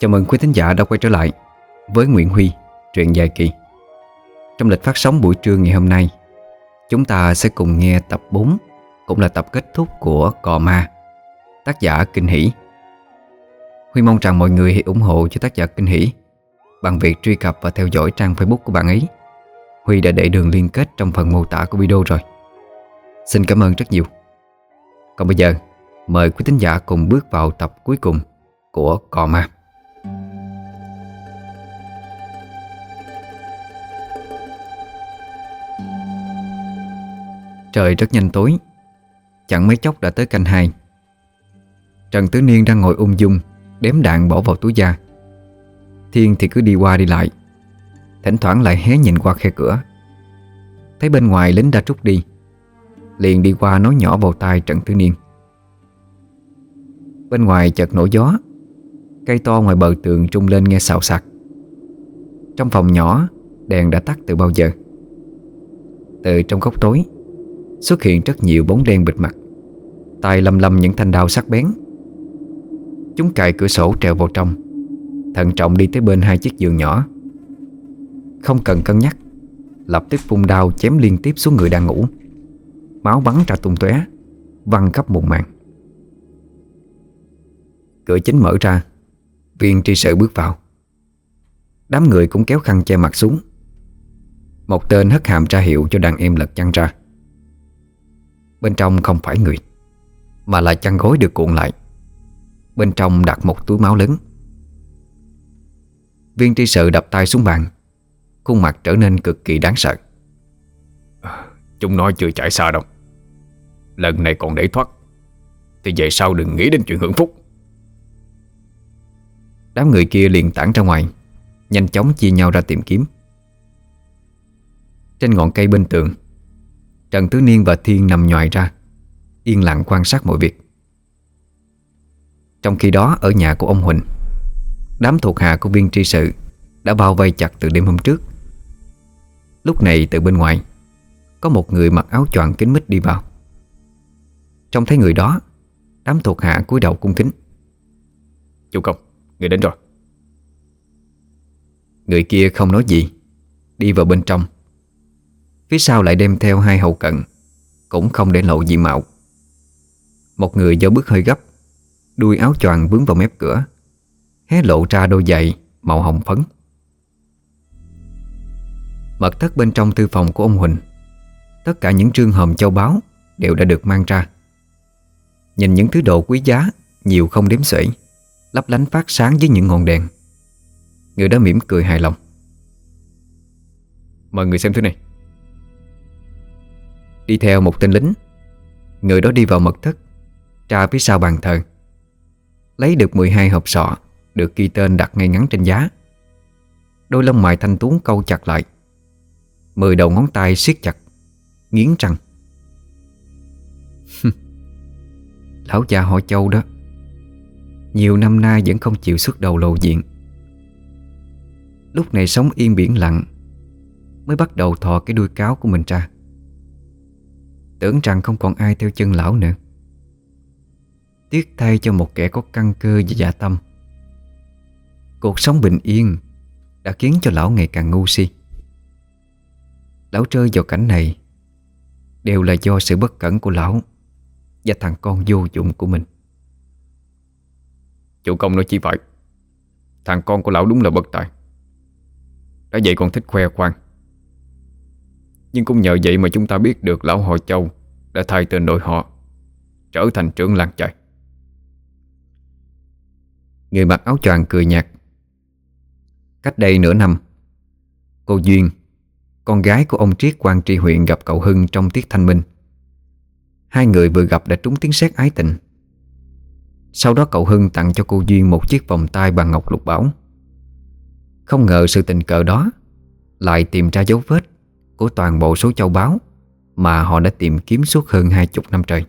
Chào mừng quý thính giả đã quay trở lại với Nguyễn Huy, truyện dài kỳ. Trong lịch phát sóng buổi trưa ngày hôm nay, chúng ta sẽ cùng nghe tập 4, cũng là tập kết thúc của Cò Ma, tác giả Kinh Hỷ. Huy mong rằng mọi người hãy ủng hộ cho tác giả Kinh Hỷ bằng việc truy cập và theo dõi trang Facebook của bạn ấy. Huy đã để đường liên kết trong phần mô tả của video rồi. Xin cảm ơn rất nhiều. Còn bây giờ, mời quý thính giả cùng bước vào tập cuối cùng của Cò Ma. Trời rất nhanh tối. Chẳng mấy chốc đã tới canh hai. Trần Tứ Niên đang ngồi ung dung, Đếm đạn bỏ vào túi da. Thiên thì cứ đi qua đi lại. Thỉnh thoảng lại hé nhìn qua khe cửa. Thấy bên ngoài lính đã trút đi, Liền đi qua nói nhỏ vào tai Trần Tứ Niên. Bên ngoài chợt nổi gió, Cây to ngoài bờ tường trung lên nghe xào sạc Trong phòng nhỏ, Đèn đã tắt từ bao giờ? Từ trong góc tối. Xuất hiện rất nhiều bóng đen bịt mặt. Tay lầm lầm những thanh đao sắc bén. Chúng cài cửa sổ trèo vào trong. Thận trọng đi tới bên hai chiếc giường nhỏ. Không cần cân nhắc, Lập tức phun đao chém liên tiếp xuống người đang ngủ. Máu bắn ra tung tóe, Văng khắp một màn Cửa chính mở ra, Viên tri sự bước vào. Đám người cũng kéo khăn che mặt xuống. Một tên hất hàm tra hiệu cho đàn em lật chăn ra. Bên trong không phải người Mà là chăn gối được cuộn lại. Bên trong đặt một túi máu lớn. Viên tri sự đập tay xuống bàn Khuôn mặt trở nên cực kỳ đáng sợ. Chúng nói chưa chạy xa đâu. Lần này còn để thoát Thì về sau đừng nghĩ đến chuyện hưởng phúc. Đám người kia liền tản ra ngoài Nhanh chóng chia nhau ra tìm kiếm. Trên ngọn cây bên tường Trần Tứ Niên và Thiên nằm nhòi ra Yên lặng quan sát mọi việc. Trong khi đó ở nhà của ông Huỳnh Đám thuộc hạ của viên tri sự Đã bao vây chặt từ đêm hôm trước. Lúc này từ bên ngoài Có một người mặc áo choàng kính mít đi vào. Trông thấy người đó Đám thuộc hạ cúi đầu cung kính. Chủ công, người đến rồi. Người kia không nói gì Đi vào bên trong Phía sau lại đem theo hai hậu cận Cũng không để lộ diện mạo. Một người do bước hơi gấp, Đuôi áo choàng vướng vào mép cửa, Hé lộ ra đôi giày Màu hồng phấn. Mật thất bên trong thư phòng của ông Huỳnh, Tất cả những trương hòm châu báu Đều đã được mang ra. Nhìn những thứ đồ quý giá, Nhiều không đếm xuể, Lấp lánh phát sáng với những ngọn đèn. Người đó mỉm cười hài lòng. Mời người xem thứ này. Đi theo một tên lính. Người đó đi vào mật thất, Tra phía sau bàn thờ. Lấy được 12 hộp sọ, Được ghi tên đặt ngay ngắn trên giá. Đôi lông mày thanh tuấn câu chặt lại. Mười đầu ngón tay siết chặt, Nghiến răng. Lão già họ châu đó, Nhiều năm nay vẫn không chịu xuất đầu lộ diện. Lúc này sống yên biển lặng, Mới bắt đầu thò cái đuôi cáo của mình ra. Tưởng rằng không còn ai theo chân lão nữa. Tiếc thay cho một kẻ có căn cơ và dạ tâm. Cuộc sống bình yên Đã khiến cho lão ngày càng ngu si. Lão rơi vào cảnh này Đều là do sự bất cẩn của lão Và thằng con vô dụng của mình. Chủ công nói chi vậy? Thằng con của lão đúng là bất tài. Đã vậy còn thích khoe khoang. Nhưng cũng nhờ vậy mà chúng ta biết được lão họ châu Đã thay tên đổi họ, Trở thành trưởng làng chạy Người mặc áo choàng cười nhạt. Cách đây nửa năm, Cô Duyên, Con gái của ông Triết quan tri huyện gặp cậu Hưng trong tiết thanh minh. Hai người vừa gặp đã trúng tiếng sét ái tình. Sau đó cậu Hưng tặng cho cô Duyên một chiếc vòng tay bằng ngọc lục bảo. Không ngờ sự tình cờ đó Lại tìm ra dấu vết. Của toàn bộ số châu báu Mà họ đã tìm kiếm suốt hơn hai chục năm trời.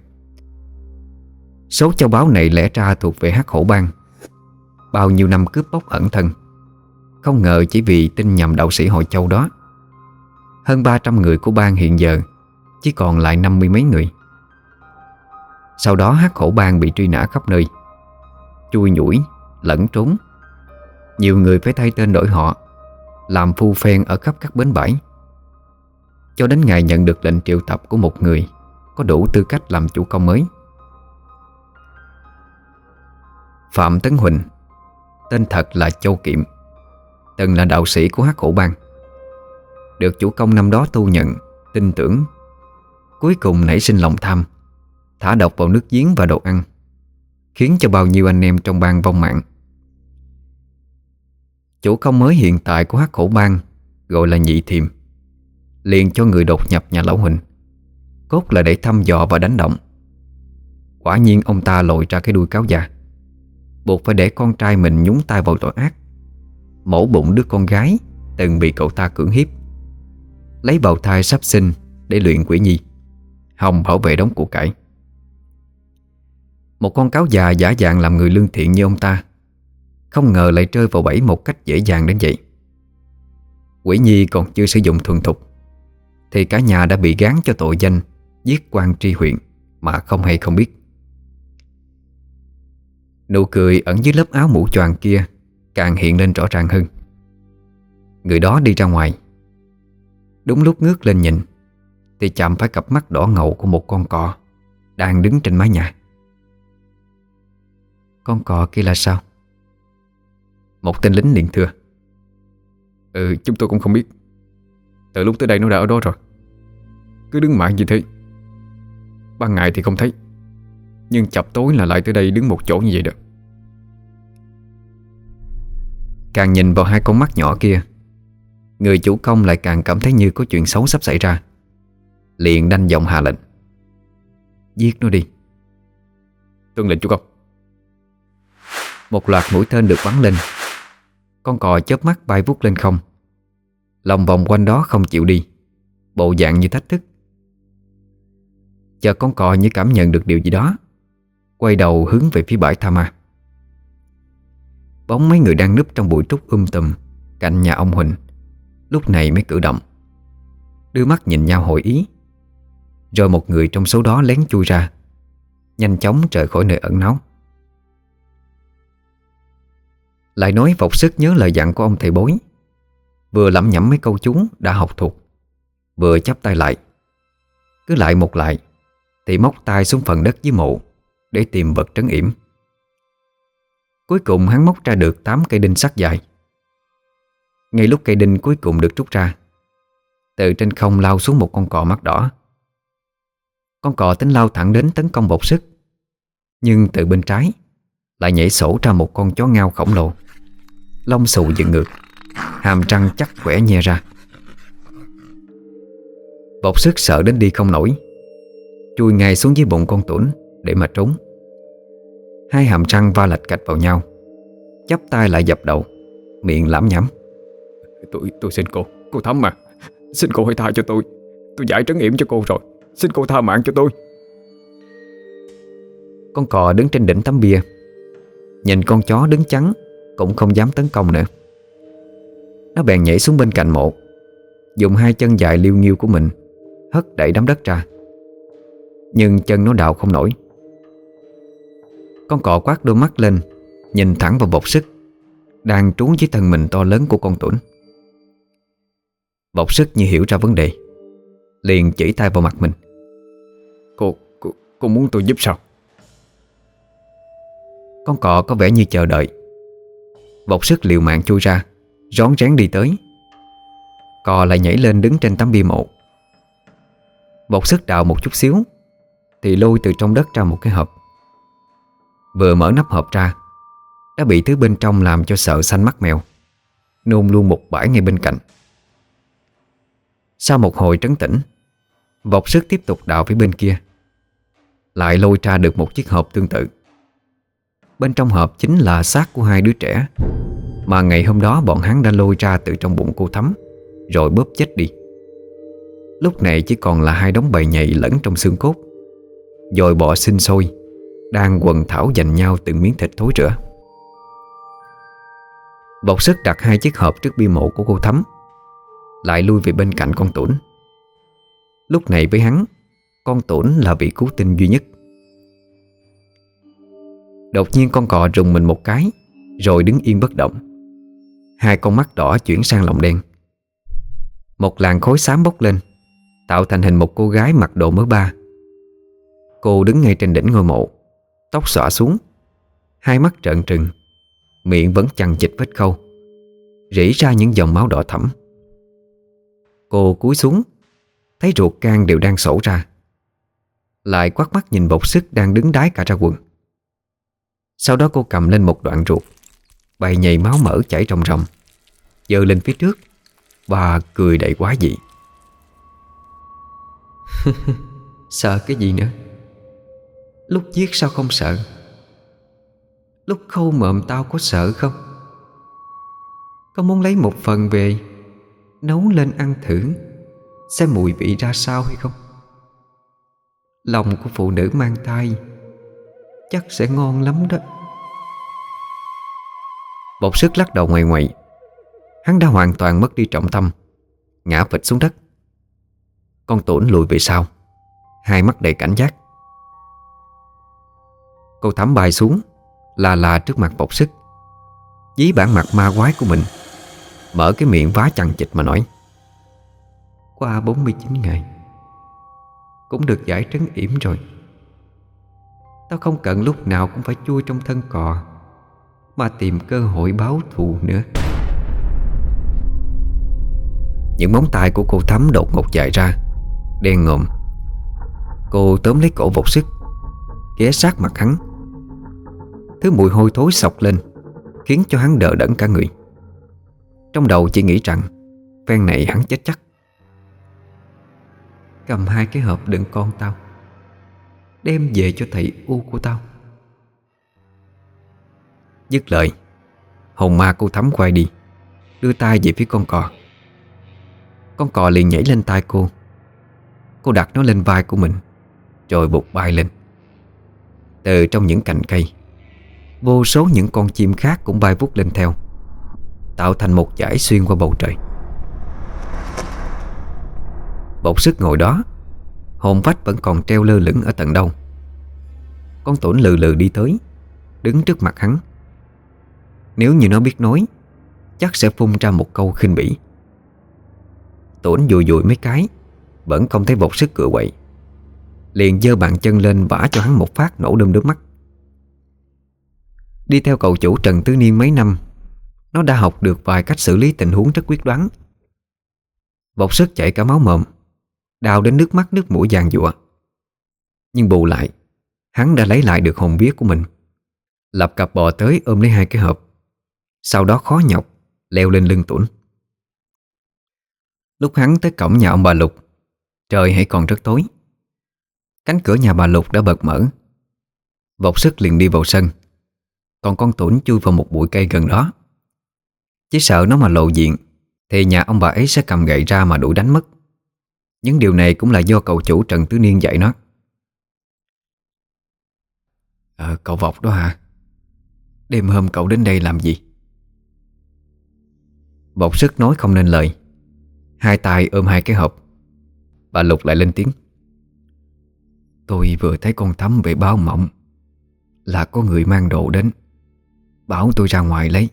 Số châu báu này lẽ ra thuộc về hắc hổ bang. Bao nhiêu năm cướp bóc ẩn thân Không ngờ chỉ vì tin nhầm đạo sĩ hội châu đó. Hơn 300 người của bang hiện giờ Chỉ còn lại năm mươi mấy người. Sau đó hắc hổ bang bị truy nã khắp nơi Chui nhủi, lẫn trốn. Nhiều người phải thay tên đổi họ Làm phu phen ở khắp các bến bãi. Cho đến ngày nhận được lệnh triệu tập của một người, Có đủ tư cách làm chủ công mới. Phạm Tấn Huỳnh, Tên thật là Châu Kiệm, Từng là đạo sĩ của Hắc Hổ Bang. Được chủ công năm đó tu nhận, Tin tưởng, Cuối cùng nảy sinh lòng tham, Thả độc vào nước giếng và đồ ăn, Khiến cho bao nhiêu anh em trong bang vong mạng. Chủ công mới hiện tại của Hắc Hổ Bang Gọi là Nhị Thiềm. Liền cho người đột nhập nhà Lão Huỳnh. Cốt là để thăm dò và đánh động. Quả nhiên ông ta lội ra cái đuôi cáo già, Buộc phải để con trai mình nhúng tay vào tội ác. Mổ bụng đứa con gái, Từng bị cậu ta cưỡng hiếp. Lấy bào thai sắp sinh Để luyện quỷ nhi, Hồng bảo vệ đống của cải. Một con cáo già giả dạng làm người lương thiện như ông ta, Không ngờ lại rơi vào bẫy một cách dễ dàng đến vậy. Quỷ nhi còn chưa sử dụng thuần thục thì cả nhà đã bị gán cho tội danh Giết quan tri huyện Mà không hay không biết. Nụ cười ẩn dưới lớp áo mũ choàng kia Càng hiện lên rõ ràng hơn. Người đó đi ra ngoài. Đúng lúc ngước lên nhìn, Thì chạm phải cặp mắt đỏ ngầu của một con cò Đang đứng trên mái nhà. Con cò kia là sao? Một tên lính liền thưa Ừ chúng tôi cũng không biết. Từ lúc tới đây nó đã ở đó rồi. Cứ đứng mãi như thế. Ban ngày thì không thấy. Nhưng chập tối là lại tới đây đứng một chỗ như vậy được. Càng nhìn vào hai con mắt nhỏ kia, Người chủ công lại càng cảm thấy như có chuyện xấu sắp xảy ra. Liền đanh giọng hạ lệnh. Giết nó đi. Tuân lệnh chủ công. Một loạt mũi tên được bắn lên. Con cò chớp mắt bay vút lên không. Lòng vòng quanh đó không chịu đi. Bộ dạng như thách thức. Chờ con cò như cảm nhận được điều gì đó, Quay đầu hướng về phía bãi Tha Ma. Bóng mấy người đang núp trong bụi trúc um tùm Cạnh nhà ông Huỳnh, Lúc này mới cử động. Đưa mắt nhìn nhau hội ý, Rồi một người trong số đó lén chui ra, Nhanh chóng rời khỏi nơi ẩn náu. Lại nói vọc sức nhớ lời dặn của ông thầy bối. Vừa lẩm nhẩm mấy câu chú đã học thuộc, Vừa chắp tay lại. Cứ lại một lại, Thì móc tay xuống phần đất dưới mộ Để tìm vật trấn yểm. Cuối cùng hắn móc ra được 8 cây đinh sắt dài. Ngay lúc cây đinh cuối cùng được rút ra, Từ trên không lao xuống một con cò mắt đỏ. Con cò tính lao thẳng đến tấn công bột sức, Nhưng từ bên trái Lại nhảy sổ ra một con chó ngao khổng lồ, Lông xù dựng ngược. Hàm răng chắc quẻ nhe ra. Bột sức sợ đến đi không nổi. Chui ngay xuống dưới bụng con tuấn Để mà trốn. Hai hàm răng va lạch cạch vào nhau. Chắp tay lại dập đầu Miệng lẩm nhẩm Tôi tôi xin cô, cô Thắm mà. Xin cô hãy tha cho tôi. Tôi giải trấn yểm cho cô rồi. Xin cô tha mạng cho tôi. Con cò đứng trên đỉnh tấm bia. Nhìn con chó đứng chắn Cũng không dám tấn công nữa Nó bèn nhảy xuống bên cạnh mộ Dùng hai chân dài liêu nghiêu của mình Hất đẩy đám đất ra. Nhưng chân nó đào không nổi. Con cọ quát đôi mắt lên Nhìn thẳng vào bột sức Đang trú dưới thân mình to lớn của con tuấn Bột sức như hiểu ra vấn đề Liền chỉ tay vào mặt mình. Cô, cô, cô muốn tôi giúp sao? Con cọ có vẻ như chờ đợi. Bột sức liều mạng chui ra Rón rén đi tới. Cò lại nhảy lên đứng trên tấm bia mộ. Bột sức đào một chút xíu, Thì lôi từ trong đất ra một cái hộp. Vừa mở nắp hộp ra, Đã bị thứ bên trong làm cho sợ xanh mắt mèo, Nôn luôn một bãi ngay bên cạnh. Sau một hồi trấn tĩnh Vọc sức tiếp tục đào phía bên kia, Lại lôi ra được một chiếc hộp tương tự. Bên trong hộp chính là xác của hai đứa trẻ. Mà ngày hôm đó bọn hắn đã lôi ra từ trong bụng cô Thắm, Rồi bóp chết đi. Lúc này chỉ còn là hai đống bầy nhầy lẫn trong xương cốt. Rồi bọ sinh sôi, Đang quần thảo dành nhau từng miếng thịt thối rữa Bọc sức đặt hai chiếc hộp trước bi mộ của cô Thắm, Lại lui về bên cạnh con tuấn Lúc này với hắn, Con tuấn là vị cứu tinh duy nhất. Đột nhiên con cò rùng mình một cái, Rồi đứng yên bất động. Hai con mắt đỏ chuyển sang lòng đen. Một làn khối xám bốc lên, Tạo thành hình một cô gái mặc đồ mới ba. Cô đứng ngay trên đỉnh ngôi mộ, Tóc xõa xuống, Hai mắt trợn trừng, Miệng vẫn chằng chịch vết khâu, Rỉ ra những dòng máu đỏ thẫm. Cô cúi xuống, Thấy ruột gan đều đang sổ ra, Lại quát mắt nhìn bột sức đang đứng đái cả ra quần. Sau đó cô cầm lên một đoạn ruột Bày nhầy máu mỡ chảy ròng ròng. Dơ lên phía trước Và cười đầy quá dị. Sợ cái gì nữa? Lúc giết sao không sợ? Lúc khâu mộm tao có sợ không? Có muốn lấy một phần về Nấu lên ăn thử Xem mùi vị ra sao hay không? Lòng của phụ nữ mang thai Chắc sẽ ngon lắm đó. Bột sức lắc đầu ngoài ngoại Hắn đã hoàn toàn mất đi trọng tâm, Ngã phịch xuống đất. Con tổn lùi về sau, Hai mắt đầy cảnh giác. Cô thắm bài xuống Là là trước mặt bột sức, Dí bản mặt ma quái của mình, Mở cái miệng vá chằng chịch mà nói. Qua 49 ngày, Cũng được giải trấn yểm rồi. Tao không cần lúc nào cũng phải chui trong thân cò. Mà tìm cơ hội báo thù nữa. Những móng tay của cô Thắm đột ngột dài ra, Đen ngộm Cô tóm lấy cổ vột sức, Ghé sát mặt hắn. Thứ mùi hôi thối sọc lên, Khiến cho hắn đỡ đẫn cả người. Trong đầu chỉ nghĩ rằng, Phen này hắn chết chắc. Cầm hai cái hộp đựng con tao, Đem về cho thầy U của tao. Dứt lời, Hồn ma cô thắm quay đi, Đưa tay về phía con cò. Con cò liền nhảy lên tay cô. Cô đặt nó lên vai của mình, Rồi bụt bay lên. Từ trong những cành cây, Vô số những con chim khác cũng bay vút lên theo, Tạo thành một dải xuyên qua bầu trời. Bột sức ngồi đó, Hồn vách vẫn còn treo lơ lửng ở tận đâu. Con tổn lừ lừ đi tới, Đứng trước mặt hắn. Nếu như nó biết nói, Chắc sẽ phun ra một câu khinh bỉ. Tổn dùi dùi mấy cái, Vẫn không thấy bột sức cựa quậy. Liền giơ bàn chân lên vả cho hắn một phát nổ đơm đớm mắt. Đi theo cậu chủ Trần Tứ Niên mấy năm, Nó đã học được vài cách xử lý tình huống rất quyết đoán. Bột sức chảy cả máu mồm Đào đến nước mắt nước mũi vàng dụa Nhưng bù lại, Hắn đã lấy lại được hồn vía của mình. Lập cặp bò tới ôm lấy hai cái hộp. Sau đó khó nhọc Leo lên lưng tuổn Lúc hắn tới cổng nhà ông bà Lục Trời hãy còn rất tối. Cánh cửa nhà bà Lục đã bật mở. Vọc sức liền đi vào sân. Còn con tuổn chui vào một bụi cây gần đó. Chỉ sợ nó mà lộ diện Thì nhà ông bà ấy sẽ cầm gậy ra mà đuổi đánh mất. Những điều này cũng là do cậu chủ Trần Tứ Niên dạy nó. Ờ, cậu Vọc đó hả? Đêm hôm cậu đến đây làm gì? Vọc sức nói không nên lời. Hai tay ôm hai cái hộp. Bà Lục lại lên tiếng. Tôi vừa thấy con thắm về báo mộng Là có người mang đồ đến Bảo tôi ra ngoài lấy.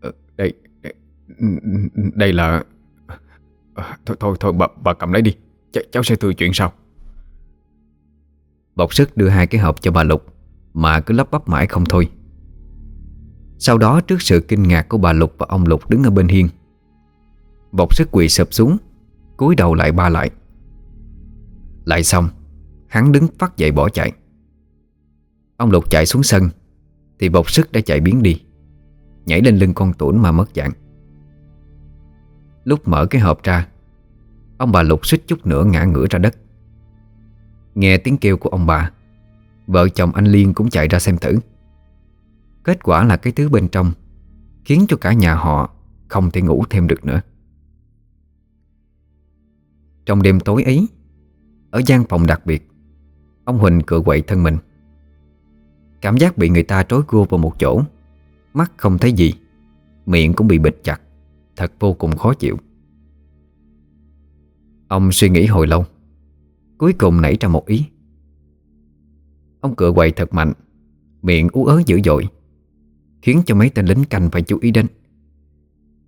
Ờ, Đây Đây, là Thôi thôi thôi bà, bà cầm lấy đi Ch Cháu sẽ thư chuyện sau. Bọc sức đưa hai cái hộp cho bà Lục Mà cứ lắp bắp mãi không thôi sau đó trước sự kinh ngạc của bà Lục và ông Lục đứng ở bên hiên. Bọc sức quỳ sụp xuống, cúi đầu lại ba lại. Lại xong, Hắn đứng phát dậy bỏ chạy. Ông Lục chạy xuống sân, Thì bọc sức đã chạy biến đi, Nhảy lên lưng con tuổn mà mất dạng. Lúc mở cái hộp ra, Ông bà lục suýt chút nữa ngã ngửa ra đất. Nghe tiếng kêu của ông bà, Vợ chồng anh Liên cũng chạy ra xem thử. Kết quả là cái thứ bên trong, Khiến cho cả nhà họ Không thể ngủ thêm được nữa. Trong đêm tối ấy, Ở gian phòng đặc biệt, Ông Huỳnh cựa quậy thân mình. Cảm giác bị người ta trói cua vào một chỗ, Mắt không thấy gì, Miệng cũng bị bịt chặt, Thật vô cùng khó chịu. Ông suy nghĩ hồi lâu, Cuối cùng nảy ra một ý. Ông cựa quậy thật mạnh, Miệng ú ớ dữ dội. Khiến cho mấy tên lính canh phải chú ý đến.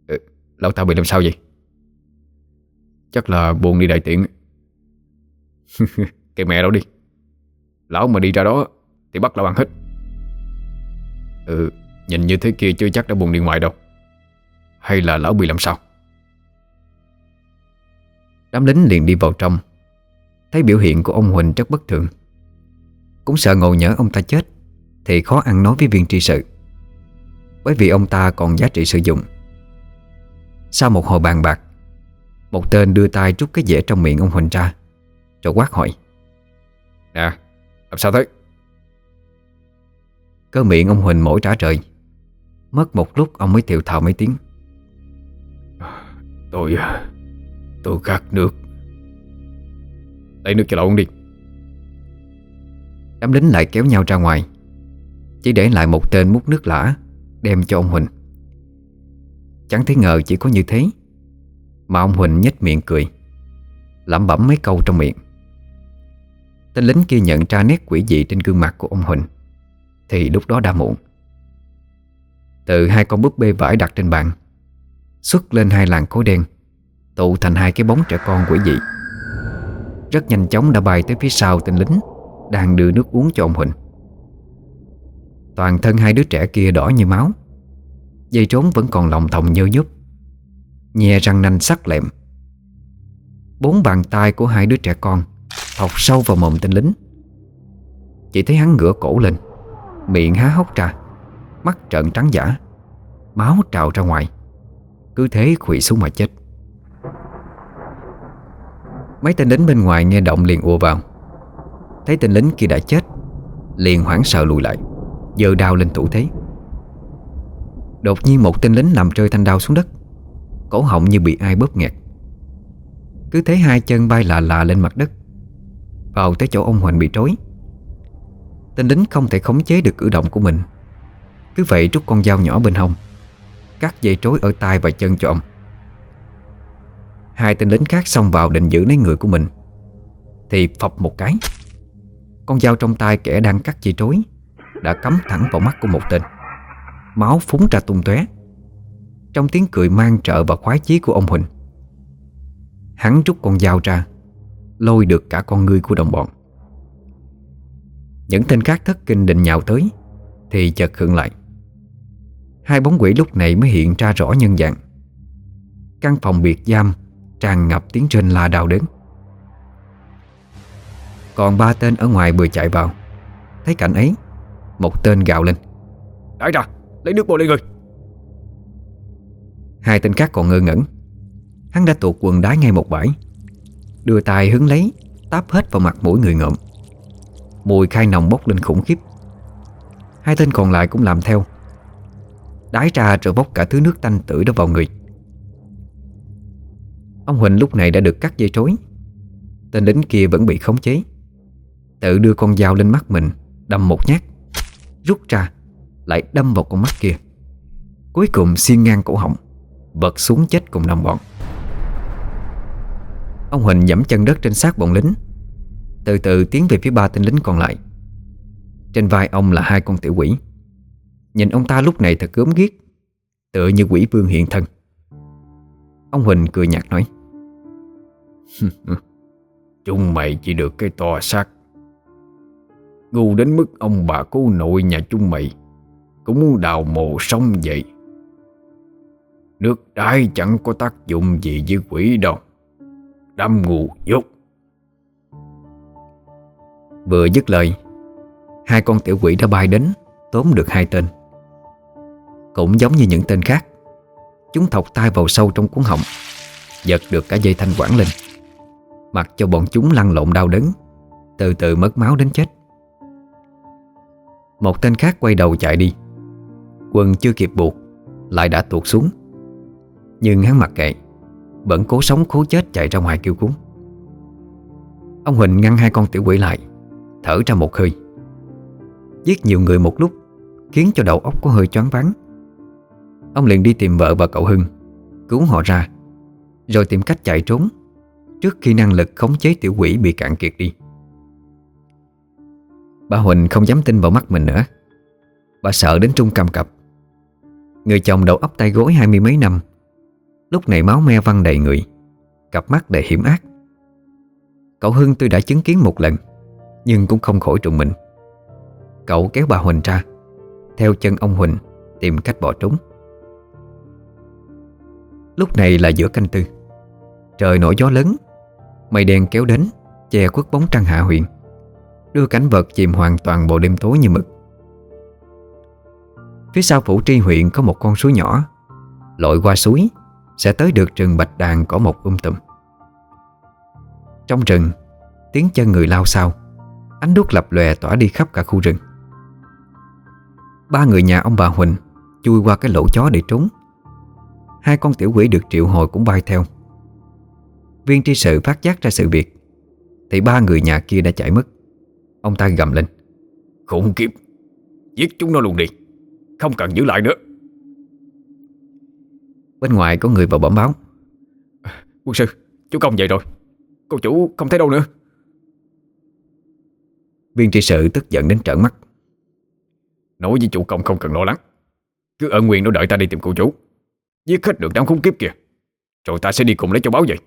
Ừ, Lão ta bị làm sao vậy? Chắc là buồn đi đại tiện. Cái mẹ đâu đi. Lão mà đi ra đó Thì bắt lão ăn hết. Ừ Nhìn như thế kia chưa chắc đã buồn đi ngoài đâu. Hay là lão bị làm sao? Đám lính liền đi vào trong. Thấy biểu hiện của ông Huỳnh rất bất thường. Cũng sợ ngồi nhớ ông ta chết Thì khó ăn nói với viên tri sự. Bởi vì ông ta còn giá trị sử dụng. Sau một hồi bàn bạc Một tên đưa tay rút cái dẻ trong miệng ông Huỳnh ra Rồi quát hỏi. Nè làm sao thế? Cơ miệng ông Huỳnh mỏi trả trời Mất một lúc ông mới tiều thào mấy tiếng. Tôi Tôi khát nước. Lấy nước cho uống đi. Đám lính lại kéo nhau ra ngoài Chỉ để lại một tên múc nước lã Đem cho ông Huỳnh. Chẳng thấy ngờ chỉ có như thế Mà ông Huỳnh nhếch miệng cười, lẩm bẩm mấy câu trong miệng. Tên lính kia nhận ra nét quỷ dị trên gương mặt của ông Huỳnh, Thì lúc đó đã muộn. Từ hai con búp bê vải đặt trên bàn, Xuất lên hai làn khối đen, Tụ thành hai cái bóng trẻ con quỷ dị. Rất nhanh chóng đã bay tới phía sau tên lính Đang đưa nước uống cho ông Huỳnh. Toàn thân hai đứa trẻ kia đỏ như máu. Dây trốn vẫn còn lòng thòng nhơ nhúp Nhè răng nanh sắc lẹm. Bốn bàn tay của hai đứa trẻ con Thọc sâu vào mồm tên lính. Chỉ thấy hắn ngửa cổ lên, Miệng há hốc ra, Mắt trợn trắng giả, Máu trào ra ngoài. Cứ thế khủy xuống mà chết. Mấy tên lính bên ngoài nghe động liền ùa vào. Thấy tên lính kia đã chết, Liền hoảng sợ lùi lại. Giờ đào lên thủ thế. Đột nhiên một tên lính làm rơi thanh đao xuống đất. Cổ họng như bị ai bóp nghẹt. Cứ thấy hai chân bay lạ lạ lên mặt đất. Vào tới chỗ ông Hoành bị trói. Tên lính không thể khống chế được cử động của mình. Cứ vậy rút con dao nhỏ bên hông, Cắt dây trối ở tay và chân cho ông. Hai tên lính khác xông vào định giữ lấy người của mình. Thì phập một cái, Con dao trong tay kẻ đang cắt dây trối. Đã cắm thẳng vào mắt của một tên. Máu phúng ra tung tóe. Trong tiếng cười mang trợ và khoái chí của ông Huỳnh, Hắn rút con dao ra, Lôi được cả con ngươi của đồng bọn. Những tên khác thất kinh định nhào tới, Thì chợt khựng lại. Hai bóng quỷ lúc này mới hiện ra rõ nhân dạng. Căn phòng biệt giam Tràn ngập tiếng trên la đau đớn. Còn ba tên ở ngoài vừa chạy vào, Thấy cảnh ấy một tên gào lên. Đãi ra, lấy nước bò lên người. Hai tên khác còn ngơ ngẩn. Hắn đã tuột quần đá ngay một bãi. Đưa tay hứng lấy Táp hết vào mặt mỗi người ngợm. Mùi khai nồng bốc lên khủng khiếp. Hai tên còn lại cũng làm theo. Đái ra rồi bốc cả thứ nước tanh tử đó vào người. Ông Huỳnh lúc này đã được cắt dây trối. Tên lính kia vẫn bị khống chế. Tự đưa con dao lên mắt mình Đâm một nhát Rút ra, Lại đâm vào con mắt kia. Cuối cùng xiên ngang cổ họng Vật xuống chết cùng đồng bọn. Ông Huỳnh dẫm chân đất trên xác bọn lính. Từ từ tiến về phía ba tên lính còn lại. Trên vai ông là hai con tiểu quỷ. Nhìn ông ta lúc này thật gớm ghiếc, Tựa như quỷ vương hiện thân. Ông Huỳnh cười nhạt nói Chúng mày chỉ được cái to xác Ngu đến mức ông bà cô nội nhà chúng mày. Cũng muốn đào mồ sông vậy? Nước đái chẳng có tác dụng gì với quỷ đâu. Đâm ngu dốt. Vừa dứt lời, Hai con tiểu quỷ đã bay đến, Tóm được hai tên. Cũng giống như những tên khác, Chúng thọc tay vào sâu trong cuốn họng, Giật được cả dây thanh quản lên. Mặc cho bọn chúng lăn lộn đau đớn, Từ từ mất máu đến chết. Một tên khác quay đầu chạy đi. Quân chưa kịp buộc, Lại đã tuột xuống. Nhưng hắn mặc kệ, Vẫn cố sống cố chết chạy ra ngoài kêu cứu. Ông Huỳnh ngăn hai con tiểu quỷ lại, Thở ra một hơi. Giết nhiều người một lúc, Khiến cho đầu óc có hơi choáng váng. Ông liền đi tìm vợ và cậu Hưng, Cứu họ ra, Rồi tìm cách chạy trốn Trước khi năng lực khống chế tiểu quỷ bị cạn kiệt đi. Bà Huỳnh không dám tin vào mắt mình nữa. Bà sợ đến trung cầm cập. Người chồng đầu ấp tay gối hai mươi mấy năm. Lúc này máu me văng đầy người. Cặp mắt đầy hiểm ác. Cậu Hưng tôi đã chứng kiến một lần, Nhưng cũng không khỏi trùng mình. Cậu kéo bà Huỳnh ra. Theo chân ông Huỳnh, Tìm cách bỏ trốn. Lúc này là giữa canh tư. Trời nổi gió lớn. Mây đen kéo đến, Che khuất bóng trăng hạ huyện Đưa cảnh vật chìm hoàn toàn bộ đêm tối như mực. Phía sau phủ tri huyện có một con suối nhỏ. Lội qua suối, Sẽ tới được rừng bạch đàn có một um tùm. Trong rừng, Tiếng chân người lao sao Ánh đuốc lập lòe tỏa đi khắp cả khu rừng. Ba người nhà ông bà Huỳnh Chui qua cái lỗ chó để trốn. Hai con tiểu quỷ được triệu hồi cũng bay theo. Viên tri sự phát giác ra sự việc, Thì ba người nhà kia đã chạy mất. Ông ta gầm lên. Khủng khiếp. Giết chúng nó luôn đi. Không cần giữ lại nữa. Bên ngoài có người vào bẩm báo. Quân sư Chú công về rồi. Cô chủ không thấy đâu nữa. Viên tri sự tức giận đến trợn mắt. Nói với chủ công không cần lo lắng. Cứ ở nguyên đó đợi ta đi tìm cô chủ. Giết hết được đám khốn kiếp kìa. Rồi ta sẽ đi cùng lấy cho báo vậy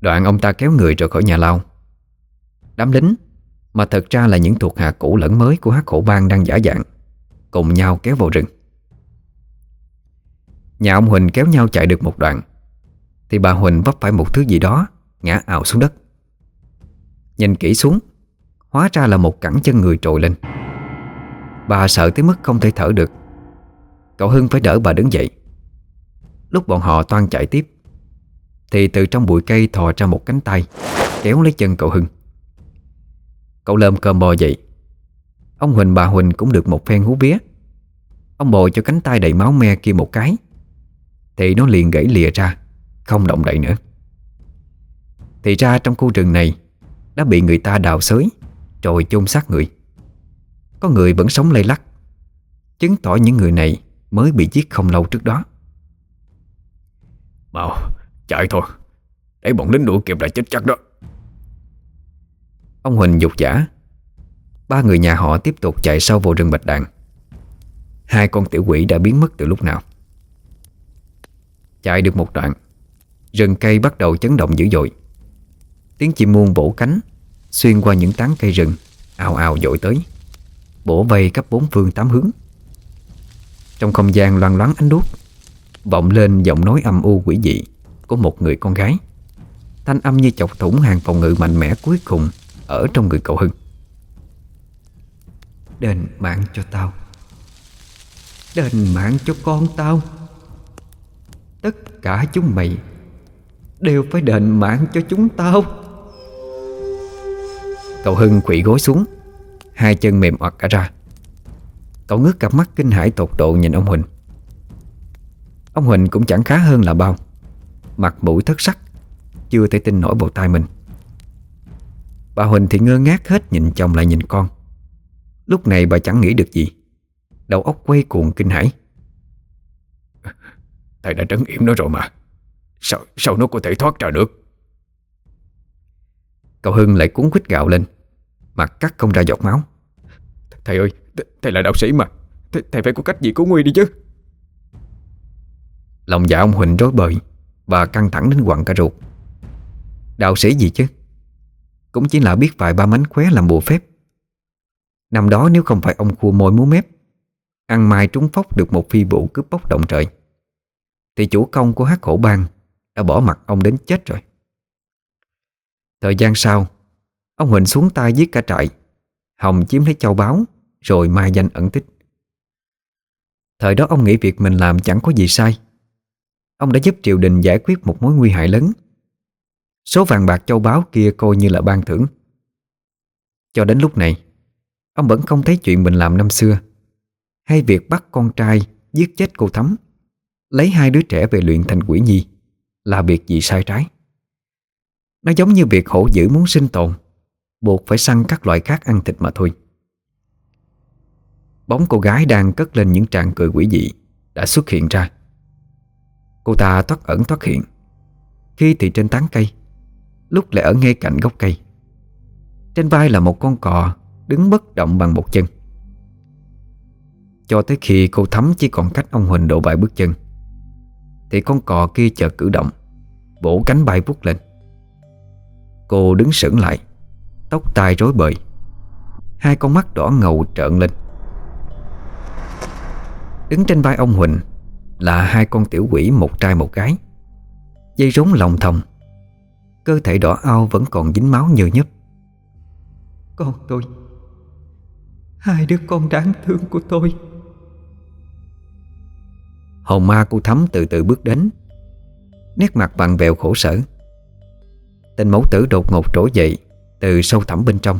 Đoạn ông ta kéo người rồi khỏi nhà lao Đám lính, Mà thật ra là những thuộc hạ cũ lẫn mới Của hắc hổ bang đang giả dạng, Cùng nhau kéo vào rừng. Nhà ông Huỳnh kéo nhau chạy được một đoạn, Thì bà Huỳnh vấp phải một thứ gì đó, Ngã ảo xuống đất. Nhìn kỹ xuống, Hóa ra là một cẳng chân người trồi lên. Bà sợ tới mức không thể thở được. Cậu Hưng phải đỡ bà đứng dậy. Lúc bọn họ toan chạy tiếp, Thì từ trong bụi cây thò ra một cánh tay, Kéo lấy chân cậu Hưng. Cậu lơm cơm bò dậy. Ông Huỳnh bà Huỳnh cũng được một phen hú vía. Ông bò cho cánh tay đầy máu me kia một cái. Thì nó liền gãy lìa ra, Không động đậy nữa. Thì ra trong khu rừng này, Đã bị người ta đào xới Rồi chôn xác người. Có người vẫn sống lây lắc, Chứng tỏ những người này Mới bị giết không lâu trước đó. Mau, chạy thôi. Để bọn lính đuổi kịp là chết chắc đó. Ông Huỳnh dục giả. Ba người nhà họ tiếp tục chạy sâu vào rừng bạch đàn Hai con tiểu quỷ đã biến mất từ lúc nào? Chạy được một đoạn, Rừng cây bắt đầu chấn động dữ dội. Tiếng chim muôn vỗ cánh, Xuyên qua những tán cây rừng, Ào ào dội tới, Bổ vây khắp bốn phương tám hướng. Trong không gian loan loáng ánh đuốc, Vọng lên giọng nói âm u quỷ dị Của một người con gái. Thanh âm như chọc thủng hàng phòng ngự mạnh mẽ cuối cùng. Ở trong người cậu Hưng. Đền mạng cho tao. Đền mạng cho con tao. Tất cả chúng mày Đều phải đền mạng cho chúng tao. Cậu Hưng quỵ gối xuống, Hai chân mềm oặt cả ra. Cậu ngước cặp mắt kinh hãi tột độ nhìn ông Huỳnh. Ông Huỳnh cũng chẳng khá hơn là bao. Mặt mũi thất sắc, Chưa thể tin nổi bộ tai mình. Bà Huỳnh thì ngơ ngác hết nhìn chồng lại nhìn con. Lúc này bà chẳng nghĩ được gì. Đầu óc quay cuồng kinh hãi. Thầy đã trấn yểm nó rồi mà. Sao, sao nó có thể thoát ra được? Cậu Hưng lại cuốn quýt gạo lên. Mặt cắt không ra giọt máu. Thầy ơi, thầy là đạo sĩ mà. Thầy, thầy phải có cách gì cứu nguy đi chứ? Lòng dạ ông Huỳnh rối bời Và căng thẳng đến quặn cả ruột. Đạo sĩ gì chứ cũng chỉ là biết vài ba mánh khóe làm bùa phép. Năm đó nếu không phải ông khua môi múa mép, Ăn mai trúng phóc được một phi vụ cướp bóc động trời, Thì chủ công của hát khổ bang Đã bỏ mặt ông đến chết rồi. Thời gian sau, Ông Huỳnh xuống tay giết cả trại, Hồng chiếm lấy châu báu, Rồi mai danh ẩn tích. Thời đó ông nghĩ việc mình làm chẳng có gì sai. Ông đã giúp triều đình giải quyết một mối nguy hại lớn. Số vàng bạc châu báu kia coi như là ban thưởng. Cho đến lúc này, Ông vẫn không thấy chuyện mình làm năm xưa. Hay việc bắt con trai Giết chết cô Thắm, Lấy hai đứa trẻ về luyện thành quỷ nhi Là việc gì sai trái. Nó giống như việc hổ dữ muốn sinh tồn, Buộc phải săn các loại khác ăn thịt mà thôi. Bóng cô gái đang cất lên những tràng cười quỷ dị Đã xuất hiện ra. Cô ta thoát ẩn thoát hiện. Khi thì trên tán cây Lúc lại ở ngay cạnh gốc cây. Trên vai là một con cò Đứng bất động bằng một chân. Cho tới khi cô Thắm chỉ còn cách ông Huỳnh độ vài bước chân, Thì con cò kia chợt cử động, Vỗ cánh bay vút lên. Cô đứng sững lại, Tóc tai rối bời, Hai con mắt đỏ ngầu trợn lên. Đứng trên vai ông Huỳnh Là hai con tiểu quỷ một trai một gái, Dây rốn lòng thòng Cơ thể đỏ ao vẫn còn dính máu nhờ nhấp Con tôi Hai đứa con đáng thương của tôi. Hồn ma cô Thắm từ từ bước đến Nét mặt vặn vẹo khổ sở. Tên mẫu tử đột ngột trỗi dậy Từ sâu thẳm bên trong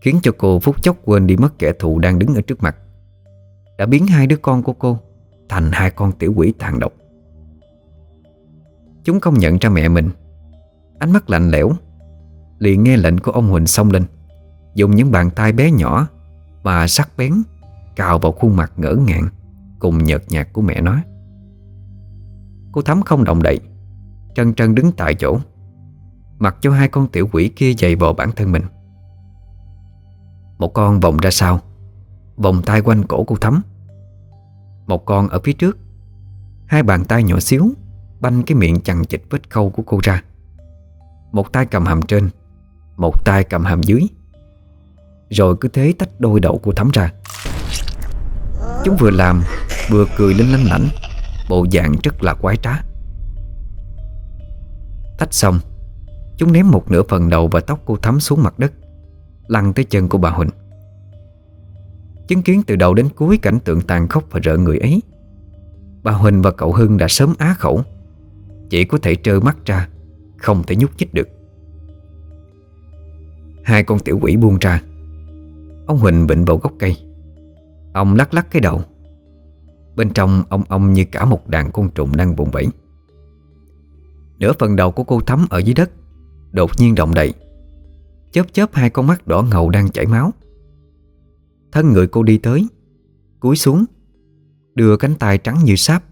Khiến cho cô phút chốc quên đi mất kẻ thù đang đứng ở trước mặt. Đã biến hai đứa con của cô Thành hai con tiểu quỷ tàn độc. Chúng không nhận ra mẹ mình Ánh mắt lạnh lẽo. Liền nghe lệnh của ông Huỳnh xông lên, Dùng những bàn tay bé nhỏ Và sắc bén Cào vào khuôn mặt ngỡ ngàng Cùng nhợt nhạt của mẹ nó Cô Thắm không động đậy Trân trân đứng tại chỗ, Mặc cho hai con tiểu quỷ kia dày vò bản thân mình. Một con vòng ra sau, Vòng tay quanh cổ cô Thắm. Một con ở phía trước, Hai bàn tay nhỏ xíu, Banh cái miệng chằng chịch vết khâu của cô ra. Một tay cầm hàm trên, Một tay cầm hàm dưới. Rồi cứ thế tách đôi đầu của Thắm ra. Chúng vừa làm, Vừa cười lên lanh lảnh, Bộ dạng rất là quái trá. Tách xong, Chúng ném một nửa phần đầu và tóc cô Thắm xuống mặt đất, Lăn tới chân của bà Huỳnh. Chứng kiến từ đầu đến cuối cảnh tượng tàn khốc và rợ người ấy, Bà Huỳnh và cậu Hưng đã sớm á khẩu. Chỉ có thể trơ mắt ra không thể nhúc nhích được. Hai con tiểu quỷ buông ra. Ông Huỳnh bệnh vào gốc cây. Ông lắc lắc cái đầu. Bên trong ông ông như cả một đàn côn trùng đang vùng vẫy Nửa phần đầu của cô thắm ở dưới đất, Đột nhiên động đậy Chớp chớp hai con mắt đỏ ngầu đang chảy máu. Thân người cô đi tới, Cúi xuống, Đưa cánh tay trắng như sáp,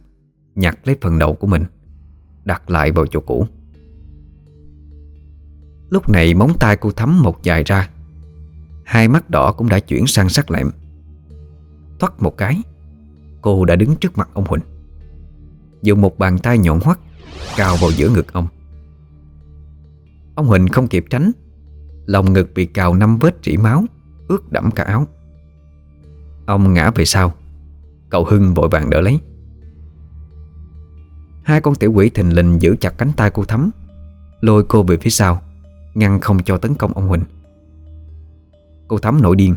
Nhặt lấy phần đầu của mình, Đặt lại vào chỗ cũ. Lúc này móng tay cô thắm một dài ra. Hai mắt đỏ cũng đã chuyển sang sắc lẹm Thoát một cái, Cô đã đứng trước mặt ông Huỳnh. Dùng một bàn tay nhọn hoắt, Cào vào giữa ngực ông. Ông Huỳnh không kịp tránh, Lòng ngực bị cào năm vết rỉ máu, Ướt đẫm cả áo. Ông ngã về sau, Cậu Hưng vội vàng đỡ lấy. Hai con tiểu quỷ thình lình giữ chặt cánh tay cô Thắm Lôi cô về phía sau. Ngăn không cho tấn công ông Huỳnh. Cô Thắm nổi điên,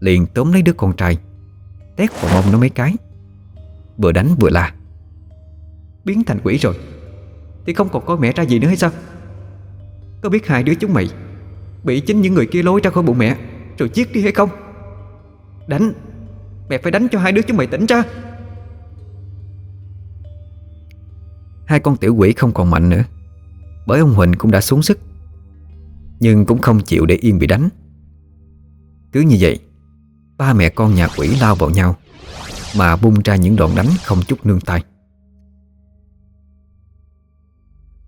Liền tóm lấy đứa con trai, Tét vào mông nó mấy cái. Vừa đánh vừa la. Biến thành quỷ rồi, Thì không còn coi mẹ ra gì nữa hay sao? Có biết hai đứa chúng mày Bị chính những người kia lôi ra khỏi bụng mẹ, Rồi giết đi hay không? Đánh, Mẹ phải đánh cho hai đứa chúng mày tỉnh ra. Hai con tiểu quỷ không còn mạnh nữa, Bởi ông Huỳnh cũng đã xuống sức. Nhưng cũng không chịu để yên bị đánh. Cứ như vậy, Ba mẹ con nhà quỷ lao vào nhau, Mà bung ra những đòn đánh không chút nương tay.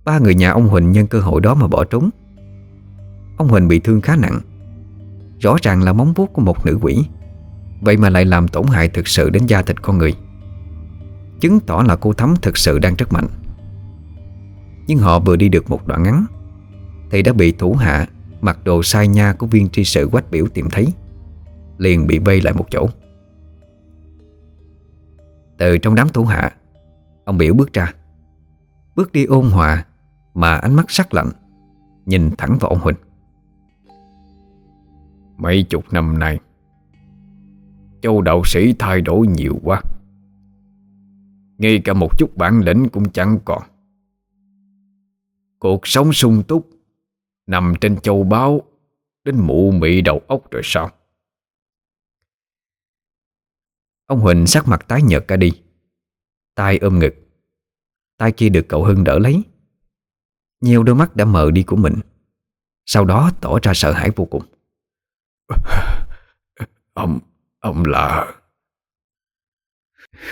Ba người nhà ông Huỳnh nhân cơ hội đó mà bỏ trốn. Ông Huỳnh bị thương khá nặng, Rõ ràng là móng vuốt của một nữ quỷ, Vậy mà lại làm tổn hại thực sự đến da thịt con người. Chứng tỏ là cô Thắm thực sự đang rất mạnh. Nhưng họ vừa đi được một đoạn ngắn thì đã bị thủ hạ Mặc đồ sai nha của viên tri sự quách biểu tìm thấy, Liền bị vây lại một chỗ. Từ trong đám thủ hạ, Ông biểu bước ra, Bước đi ôn hòa Mà ánh mắt sắc lạnh, Nhìn thẳng vào ông Huỳnh. Mấy chục năm nay, Châu đạo sĩ thay đổi nhiều quá. Ngay cả một chút bản lĩnh cũng chẳng còn. Cuộc sống sung túc Nằm trên châu báu Đến mụ mị đầu óc rồi sao? Ông Huỳnh sắc mặt tái nhợt cả đi. Tay ôm ngực. Tay kia được cậu Hưng đỡ lấy. Nhiều đôi mắt đã mờ đi của mình. Sau đó tỏ ra sợ hãi vô cùng. Ông, ông là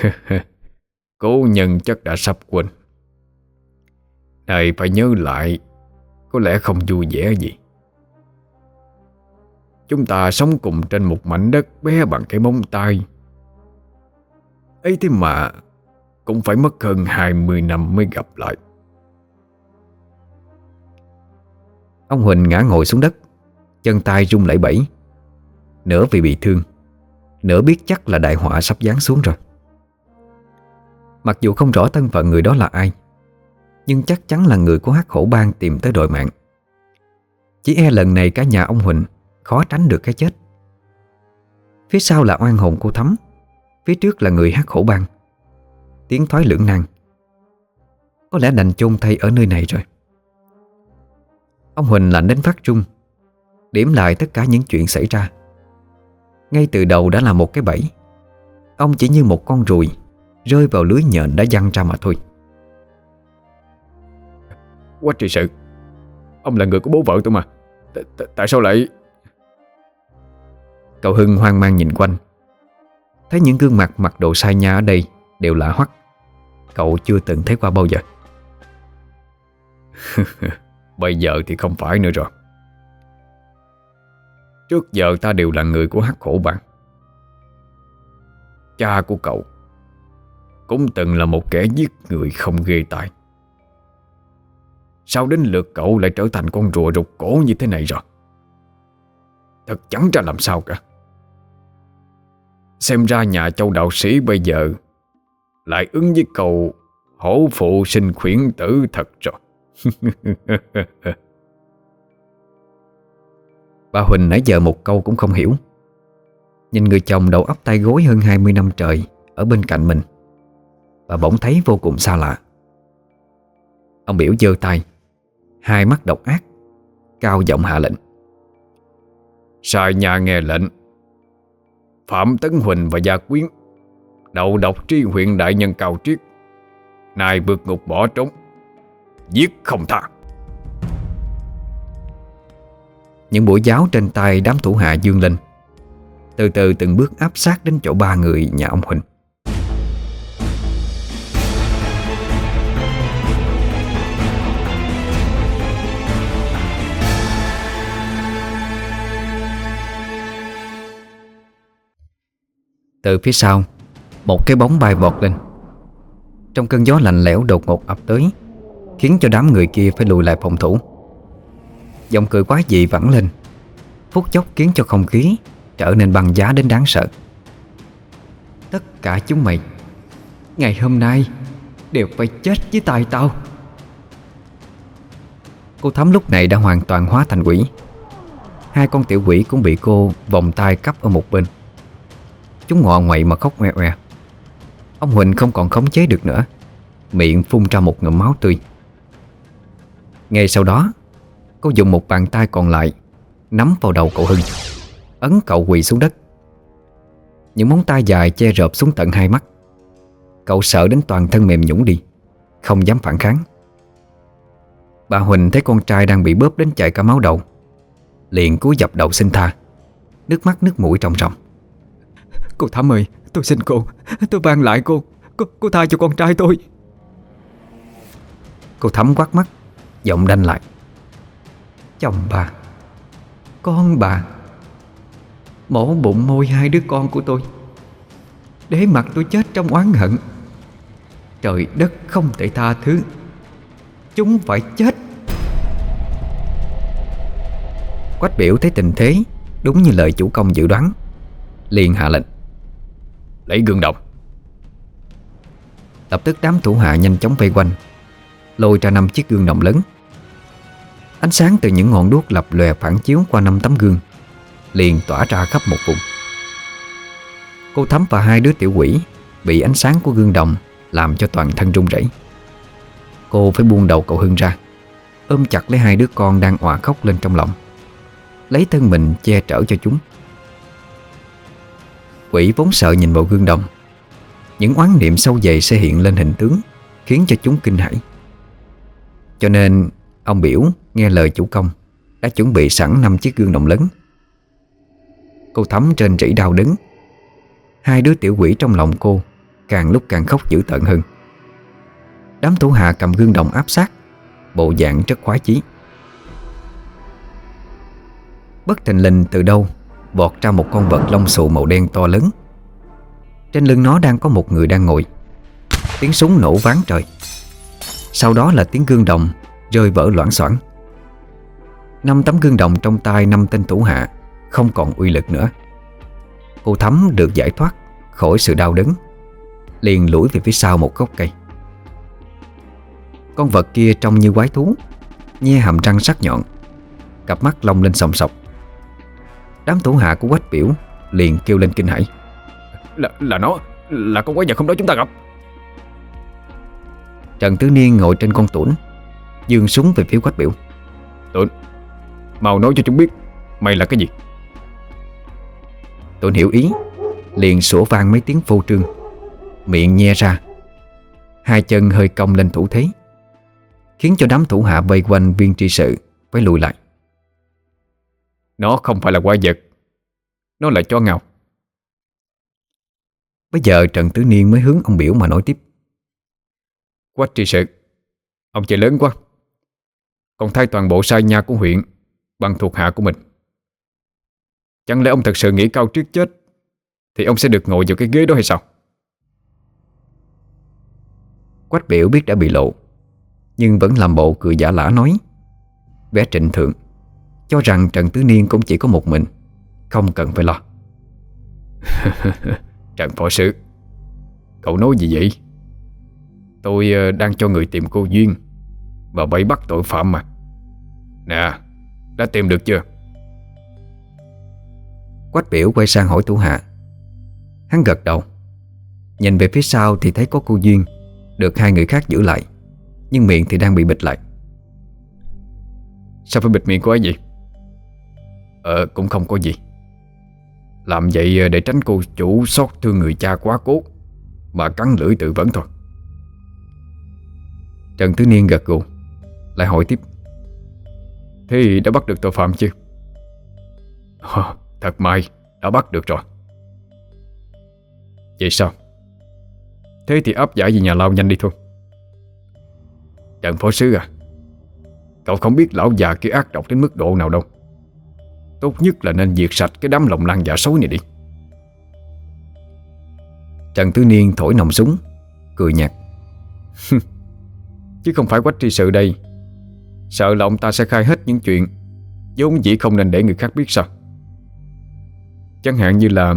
Cố nhân chắc đã sắp quên. Này phải nhớ lại có lẽ không vui vẻ gì. Chúng ta sống cùng trên một mảnh đất bé bằng cái móng tay. Ấy thế mà Cũng phải mất hơn 20 năm mới gặp lại. Ông Huỳnh ngã ngồi xuống đất, Chân tay rung lẩy bẩy. Nửa vì bị thương, Nửa biết chắc là đại họa sắp giáng xuống rồi. Mặc dù không rõ thân phận người đó là ai nhưng chắc chắn là người của hắc khổ bang tìm tới đội mạng. Chỉ e lần này cả nhà ông Huỳnh Khó tránh được cái chết. Phía sau là oan hồn cô Thắm Phía trước là người hát khổ bang. Tiếng thoái lưỡng nan. Có lẽ đành chôn thay ở nơi này rồi. Ông Huỳnh lạnh đến phát trung, Điểm lại tất cả những chuyện xảy ra. Ngay từ đầu đã là một cái bẫy. Ông chỉ như một con ruồi Rơi vào lưới nhện đã văng ra mà thôi. Quá trị sự. Ông là người của bố vợ tôi mà. T -t Tại sao lại Cậu Hưng hoang mang nhìn quanh. Thấy những gương mặt mặc đồ sai nha ở đây Đều lạ hoắc. Cậu chưa từng thấy qua bao giờ. Bây giờ thì không phải nữa rồi. Trước giờ ta đều là người của hắc khổ bạn. Cha của cậu Cũng từng là một kẻ giết người không ghê tài Sao đến lượt cậu lại trở thành con rùa rụt cổ như thế này rồi? Thật chẳng ra làm sao cả. Xem ra nhà châu đạo sĩ bây giờ Lại ứng với cầu Hổ phụ sinh khuyển tử thật rồi. Bà Huỳnh nãy giờ một câu cũng không hiểu. Nhìn người chồng đầu ấp tay gối hơn 20 năm trời Ở bên cạnh mình, Bà bỗng thấy vô cùng xa lạ. Ông biểu giơ tay. Hai mắt độc ác Cao giọng hạ lệnh. Sai nhà nghe lệnh. Phạm Tấn Huỳnh và Gia Quyến Đầu độc tri huyện đại nhân cao triết Nay vượt ngục bỏ trốn Giết không tha. Những mũi giáo trên tay đám thủ hạ dương lên Từ từ từng bước áp sát đến chỗ ba người nhà ông Huỳnh Từ phía sau, Một cái bóng bay vọt lên. Trong cơn gió lạnh lẽo đột ngột ập tới, Khiến cho đám người kia phải lùi lại phòng thủ. Giọng cười quá dị vẳng lên, Phút chốc khiến cho không khí Trở nên băng giá đến đáng sợ. Tất cả chúng mày, Ngày hôm nay Đều phải chết với tay tao. Cô Thắm lúc này đã hoàn toàn hóa thành quỷ. Hai con tiểu quỷ cũng bị cô vòng tay cắp ở một bên. Chúng ngọ ngoậy mà khóc ngoe ngoe. Ông Huỳnh không còn khống chế được nữa. Miệng phun ra một ngụm máu tươi. Ngay sau đó, Cô dùng một bàn tay còn lại, Nắm vào đầu cậu Hưng, Ấn cậu quỳ xuống đất. Những móng tay dài che rợp xuống tận hai mắt. Cậu sợ đến toàn thân mềm nhũng đi, Không dám phản kháng. Bà Huỳnh thấy con trai đang bị bóp đến chảy cả máu đầu, Liền cúi dập đầu xin tha. Nước mắt, nước mũi ròng ròng. Cô Thảo Mười Tôi xin cô Tôi van lại cô. Cô, cô tha cho con trai tôi. Cô Thắm quát mắt Giọng đanh lại. Chồng bà Con bà. Mổ bụng môi hai đứa con của tôi. Để mặt tôi chết trong oán hận. Trời đất không thể tha thứ. Chúng phải chết. Quách biểu thấy tình thế Đúng như lời chủ công dự đoán. Liền hạ lệnh. Lấy gương đồng Lập tức đám thủ hạ nhanh chóng vây quanh, Lôi ra năm chiếc gương đồng lớn. Ánh sáng từ những ngọn đuốc lập lòe phản chiếu qua năm tấm gương, Liền tỏa ra khắp một vùng. Cô Thắm và hai đứa tiểu quỷ Bị ánh sáng của gương đồng Làm cho toàn thân run rẩy. Cô phải buông đầu cậu Hưng ra, Ôm chặt lấy hai đứa con đang òa khóc lên trong lòng. Lấy thân mình che chở cho chúng. Quỷ vốn sợ nhìn vào gương đồng. Những oán niệm sâu dày sẽ hiện lên hình tướng, Khiến cho chúng kinh hãi. Cho nên, Ông biểu nghe lời chủ công, Đã chuẩn bị sẵn năm chiếc gương đồng lớn. Cô thắm trên rỉ đau đứng Hai đứa tiểu quỷ trong lòng cô Càng lúc càng khóc dữ tợn hơn. Đám thủ hạ cầm gương đồng áp sát, Bộ dạng rất khoái chí. Bất thình lình từ đâu bọt ra một con vật lông xù màu đen to lớn. Trên lưng nó đang có một người đang ngồi. Tiếng súng nổ ván trời. Sau đó là tiếng gương đồng Rơi vỡ loãng xoảng. Năm tấm gương đồng trong tay năm tên thủ hạ Không còn uy lực nữa. Cô Thắm được giải thoát Khỏi sự đau đớn, Liền lủi về phía sau một gốc cây. Con vật kia trông như quái thú, Nhe hàm răng sắc nhọn, Cặp mắt long lên sòng sọc. Đám thủ hạ của quách biểu Liền kêu lên kinh hãi. Là, là nó Là con quái vật không đó chúng ta gặp. Trần Tứ Niên ngồi trên con tuổn Dương súng về phía quách biểu. Tuổn Mau nói cho chúng biết Mày là cái gì? Tuổn hiểu ý Liền sủa vang mấy tiếng phô trương. Miệng nhe ra Hai chân hơi cong lên thủ thế Khiến cho đám thủ hạ vây quanh viên tri sự Phải lùi lại nó không phải là quái vật. Nó là chó ngào Bây giờ Trần Tứ Niên mới hướng ông biểu mà nói tiếp. Quách trị sự. Ông chơi lớn quá. Còn thay toàn bộ sai nha của huyện Bằng thuộc hạ của mình. Chẳng lẽ ông thật sự nghĩ cao trước chết Thì ông sẽ được ngồi vào cái ghế đó hay sao? Quách biểu biết đã bị lộ, Nhưng vẫn làm bộ cười giả lả nói. Bé trịnh thượng cho rằng Trần Tứ Niên cũng chỉ có một mình. Không cần phải lo. Trần Phó Sứ Cậu nói gì vậy? Tôi ờ, đang cho người tìm cô Duyên Và bẫy bắt tội phạm mà. Nè Đã tìm được chưa? Quách biểu quay sang hỏi thủ hạ. Hắn gật đầu. Nhìn về phía sau thì thấy có cô Duyên Được hai người khác giữ lại Nhưng miệng thì đang bị bịt lại. Sao phải bịt miệng cô ấy vậy Ờ cũng không có gì. Làm vậy ờ, để tránh cô chủ xót thương người cha quá cố Mà cắn lưỡi tự vẫn thôi. Trần Tứ Niên gật gù Lại hỏi tiếp. Thế đã bắt được tội phạm chưa? Hờ, Thật may Đã bắt được rồi. Vậy sao? Thế thì áp giải về nhà lao nhanh đi thôi. Trần Phó Sứ à Cậu không biết lão già kia ác độc đến mức độ nào đâu. Tốt nhất là nên diệt sạch cái đám lòng lăng dạ giả xối này đi. Trần Tứ Niên thổi nòng súng, Cười nhạt. Chứ không phải quách tri sự đây. Sợ là ông ta sẽ khai hết những chuyện vốn dĩ không nên để người khác biết sao? Chẳng hạn như là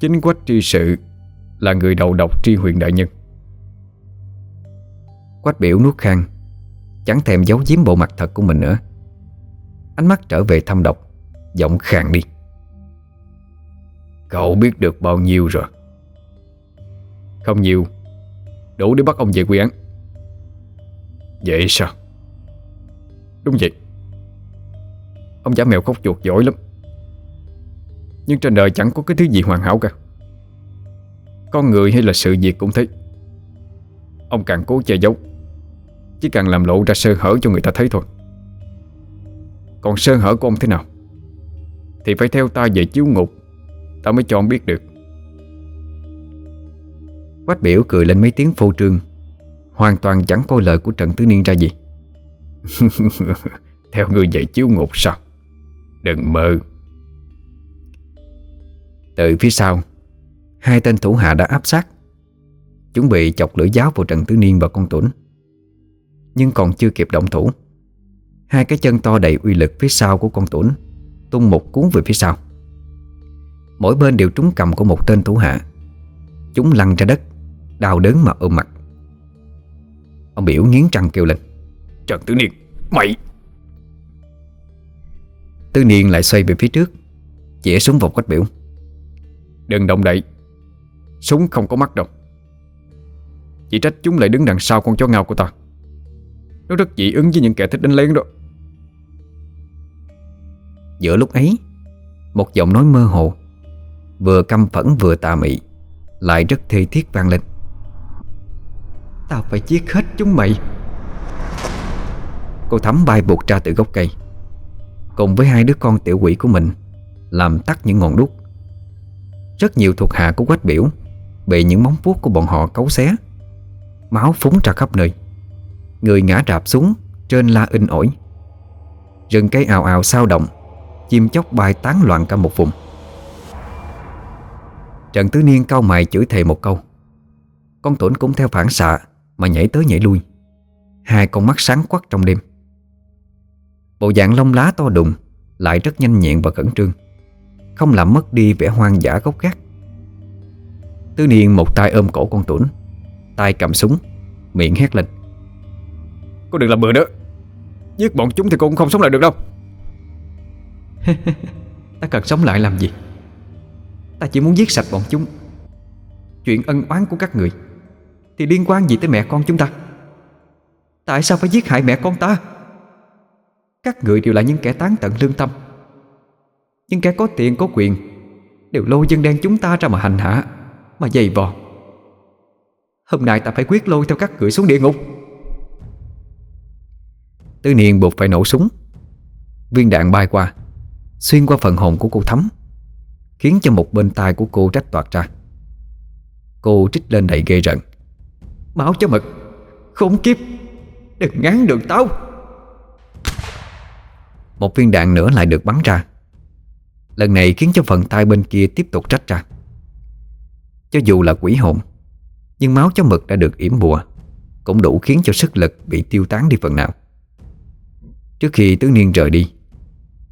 Chính quách tri sự Là người đầu độc tri huyện đại nhân. Quách biểu nuốt khang, Chẳng thèm giấu giếm bộ mặt thật của mình nữa. Ánh mắt trở về thâm độc, Giọng khàn đi. Cậu biết được bao nhiêu rồi? Không nhiều. Đủ để bắt ông về quy án. Vậy sao? Đúng vậy. Ông giả mèo khóc chuột giỏi lắm. Nhưng trên đời chẳng có cái thứ gì hoàn hảo cả. Con người hay là sự việc cũng thế. Ông càng cố che giấu, Chỉ càng làm lộ ra sơ hở cho người ta thấy thôi. Còn sơ hở của ông thế nào? Thì phải theo ta về chiếu ngục, Ta mới cho ông biết được. Quách biểu cười lên mấy tiếng phô trương, Hoàn toàn chẳng coi lời của Trần Tứ Niên ra gì. Theo người dạy chiếu ngục sao? Đừng mơ. Từ phía sau, Hai tên thủ hạ đã áp sát, Chuẩn bị chọc lưỡi giáo vào Trần Tứ Niên và con tuấn Nhưng còn chưa kịp động thủ Hai cái chân to đầy uy lực phía sau của con tuấn Tung một cuốn về phía sau. Mỗi bên đều trúng cầm của một tên thủ hạ. Chúng lăn ra đất, Đau đớn mà ôm mặt. Ông biểu nghiến răng kêu lên Trần Tử Niên, Mày! Tư Niên lại xoay về phía trước Chỉa súng vào quách biểu. Đừng động đậy, Súng không có mắt đâu. Chỉ trách chúng lại đứng đằng sau con chó ngao của ta. Nó rất dị ứng với những kẻ thích đánh lén đó. Giữa lúc ấy Một giọng nói mơ hồ Vừa căm phẫn vừa tà mị Lại rất thê thiết vang lên. Tao phải giết hết chúng mày. Cô Thắm bay buộc ra từ gốc cây Cùng với hai đứa con tiểu quỷ của mình Làm tắt những ngọn đuốc. Rất nhiều thuộc hạ của quách biểu Bị những móng vuốt của bọn họ cấu xé Máu phúng ra khắp nơi. Người ngã rạp xuống Trên la in ổi, Rừng cây ào ào sao động Chim chóc bay tán loạn cả một vùng. Trần Tứ Niên cau mày chửi thề một câu. Con tuấn cũng theo phản xạ Mà nhảy tới nhảy lui. Hai con mắt sáng quắc trong đêm. Bộ dạng lông lá to đùng Lại rất nhanh nhẹn và cẩn trương. Không làm mất đi vẻ hoang dã gốc gác. Tứ Niên một tay ôm cổ con tuấn tay cầm súng, Miệng hét lên. Cô đừng làm bừa nữa. Giết bọn chúng thì cô cũng không sống lại được đâu. Ta cần sống lại làm gì? Ta chỉ muốn giết sạch bọn chúng. Chuyện ân oán của các người Thì liên quan gì tới mẹ con chúng ta? Tại sao phải giết hại mẹ con ta? Các người đều là những kẻ tán tận lương tâm. Những kẻ có tiền, có quyền Đều lôi dân đen chúng ta ra mà hành hạ, Mà dày vò. Hôm nay ta phải quyết lôi theo các người xuống địa ngục. Tứ niên buộc phải nổ súng. Viên đạn bay qua. Xuyên qua phần hồn của cô Thắm, Khiến cho một bên tai của cô rách toạt ra. Cô trích lên đầy ghê rợn. Máu cho mực Khốn kiếp, Đừng ngán đường tao. Một viên đạn nữa lại được bắn ra. Lần này khiến cho phần tay bên kia tiếp tục rách ra. Cho dù là quỷ hồn, Nhưng máu chó mực đã được yểm bùa, Cũng đủ khiến cho sức lực bị tiêu tán đi phần nào. Trước khi tứ niên rời đi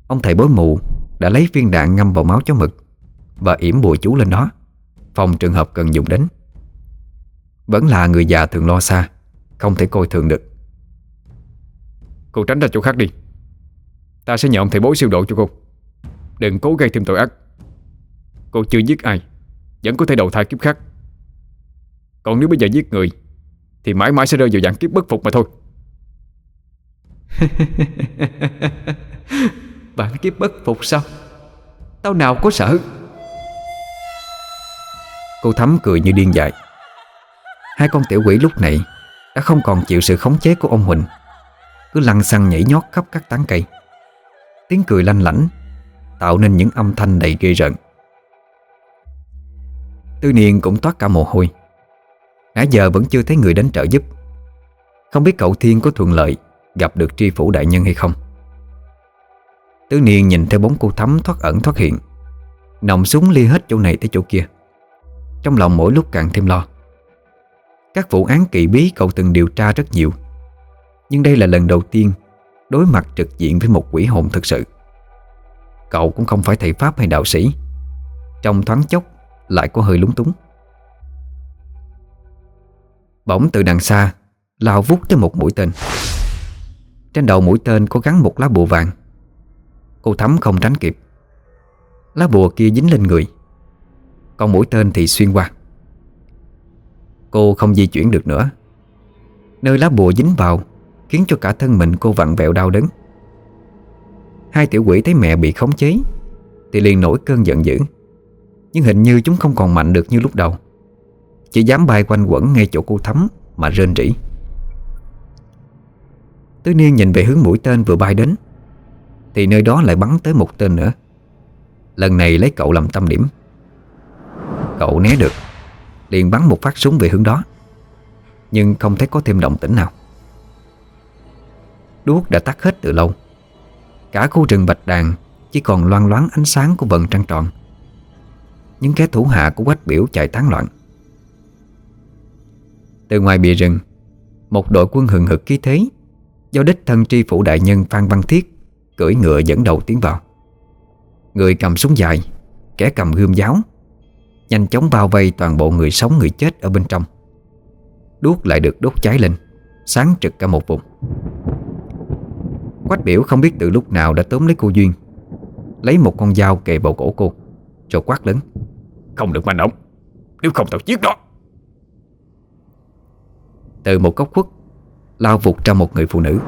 Ông thầy bối mù đã lấy viên đạn ngâm vào máu chó mực Và yểm bùa chú lên đó Phòng trường hợp cần dùng đến. Vẫn là người già thường lo xa, Không thể coi thường được. Cô tránh ra chỗ khác đi. Ta sẽ nhờ ông thầy bối siêu độ cho cô. Đừng cố gây thêm tội ác. Cô chưa giết ai, Vẫn có thể đầu thai kiếp khác. Còn nếu bây giờ giết người, Thì mãi mãi sẽ rơi vào dạng kiếp bất phục mà thôi. Bạn kiếp bất phục sao? Tao nào có sợ? Cô Thắm cười như điên dại. Hai con tiểu quỷ lúc này Đã không còn chịu sự khống chế của ông Huỳnh. Cứ lăn xăng nhảy nhót khắp các tán cây. Tiếng cười lanh lảnh Tạo nên những âm thanh đầy ghê rợn. Tư Niên cũng toát cả mồ hôi. Nãy giờ vẫn chưa thấy người đến trợ giúp. Không biết cậu Thiên có thuận lợi Gặp được tri phủ đại nhân hay không? Tứ Niên nhìn theo bóng cô Thắm thoát ẩn thoát hiện. Nòng súng lia hết chỗ này tới chỗ kia. Trong lòng mỗi lúc càng thêm lo. Các vụ án kỳ bí cậu từng điều tra rất nhiều. Nhưng đây là lần đầu tiên Đối mặt trực diện với một quỷ hồn thực sự. Cậu cũng không phải thầy Pháp hay đạo sĩ. Trong thoáng chốc, Lại có hơi lúng túng. Bỗng từ đằng xa, Lao vút tới một mũi tên. Trên đầu mũi tên có gắn một lá bùa vàng. Cô Thắm không tránh kịp. Lá bùa kia dính lên người. Còn mũi tên thì xuyên qua. Cô không di chuyển được nữa. Nơi lá bùa dính vào Khiến cho cả thân mình cô vặn vẹo đau đớn. Hai tiểu quỷ thấy mẹ bị khống chế Thì liền nổi cơn giận dữ. Nhưng hình như chúng không còn mạnh được như lúc đầu. Chỉ dám bay quanh quẩn ngay chỗ cô thắm Mà rên rỉ. Tứ Niên nhìn về hướng mũi tên vừa bay đến. Thì nơi đó lại bắn tới một tên nữa. Lần này lấy cậu làm tâm điểm. Cậu né được, Liền bắn một phát súng về hướng đó. Nhưng không thấy có thêm động tĩnh nào. Đuốc đã tắt hết từ lâu. Cả khu rừng bạch đàn Chỉ còn loan loáng ánh sáng của vầng trăng tròn. Những kẻ thủ hạ của quách biểu chạy tán loạn. Từ ngoài bìa rừng, Một đội quân hừng hực khí thế, Do đích thân tri phủ đại nhân Phan Văn Thiết Cưỡi ngựa dẫn đầu tiến vào. Người cầm súng dài Kẻ cầm gươm giáo Nhanh chóng bao vây toàn bộ người sống người chết ở bên trong. Đuốc lại được đốt cháy lên Sáng trực cả một vùng. Quách biểu không biết từ lúc nào đã tóm lấy cô Duyên Lấy một con dao kề vào cổ cô Rồi quát lớn. Không được manh động Nếu không tao giết nó. Từ một góc khuất Lao vụt ra một người phụ nữ.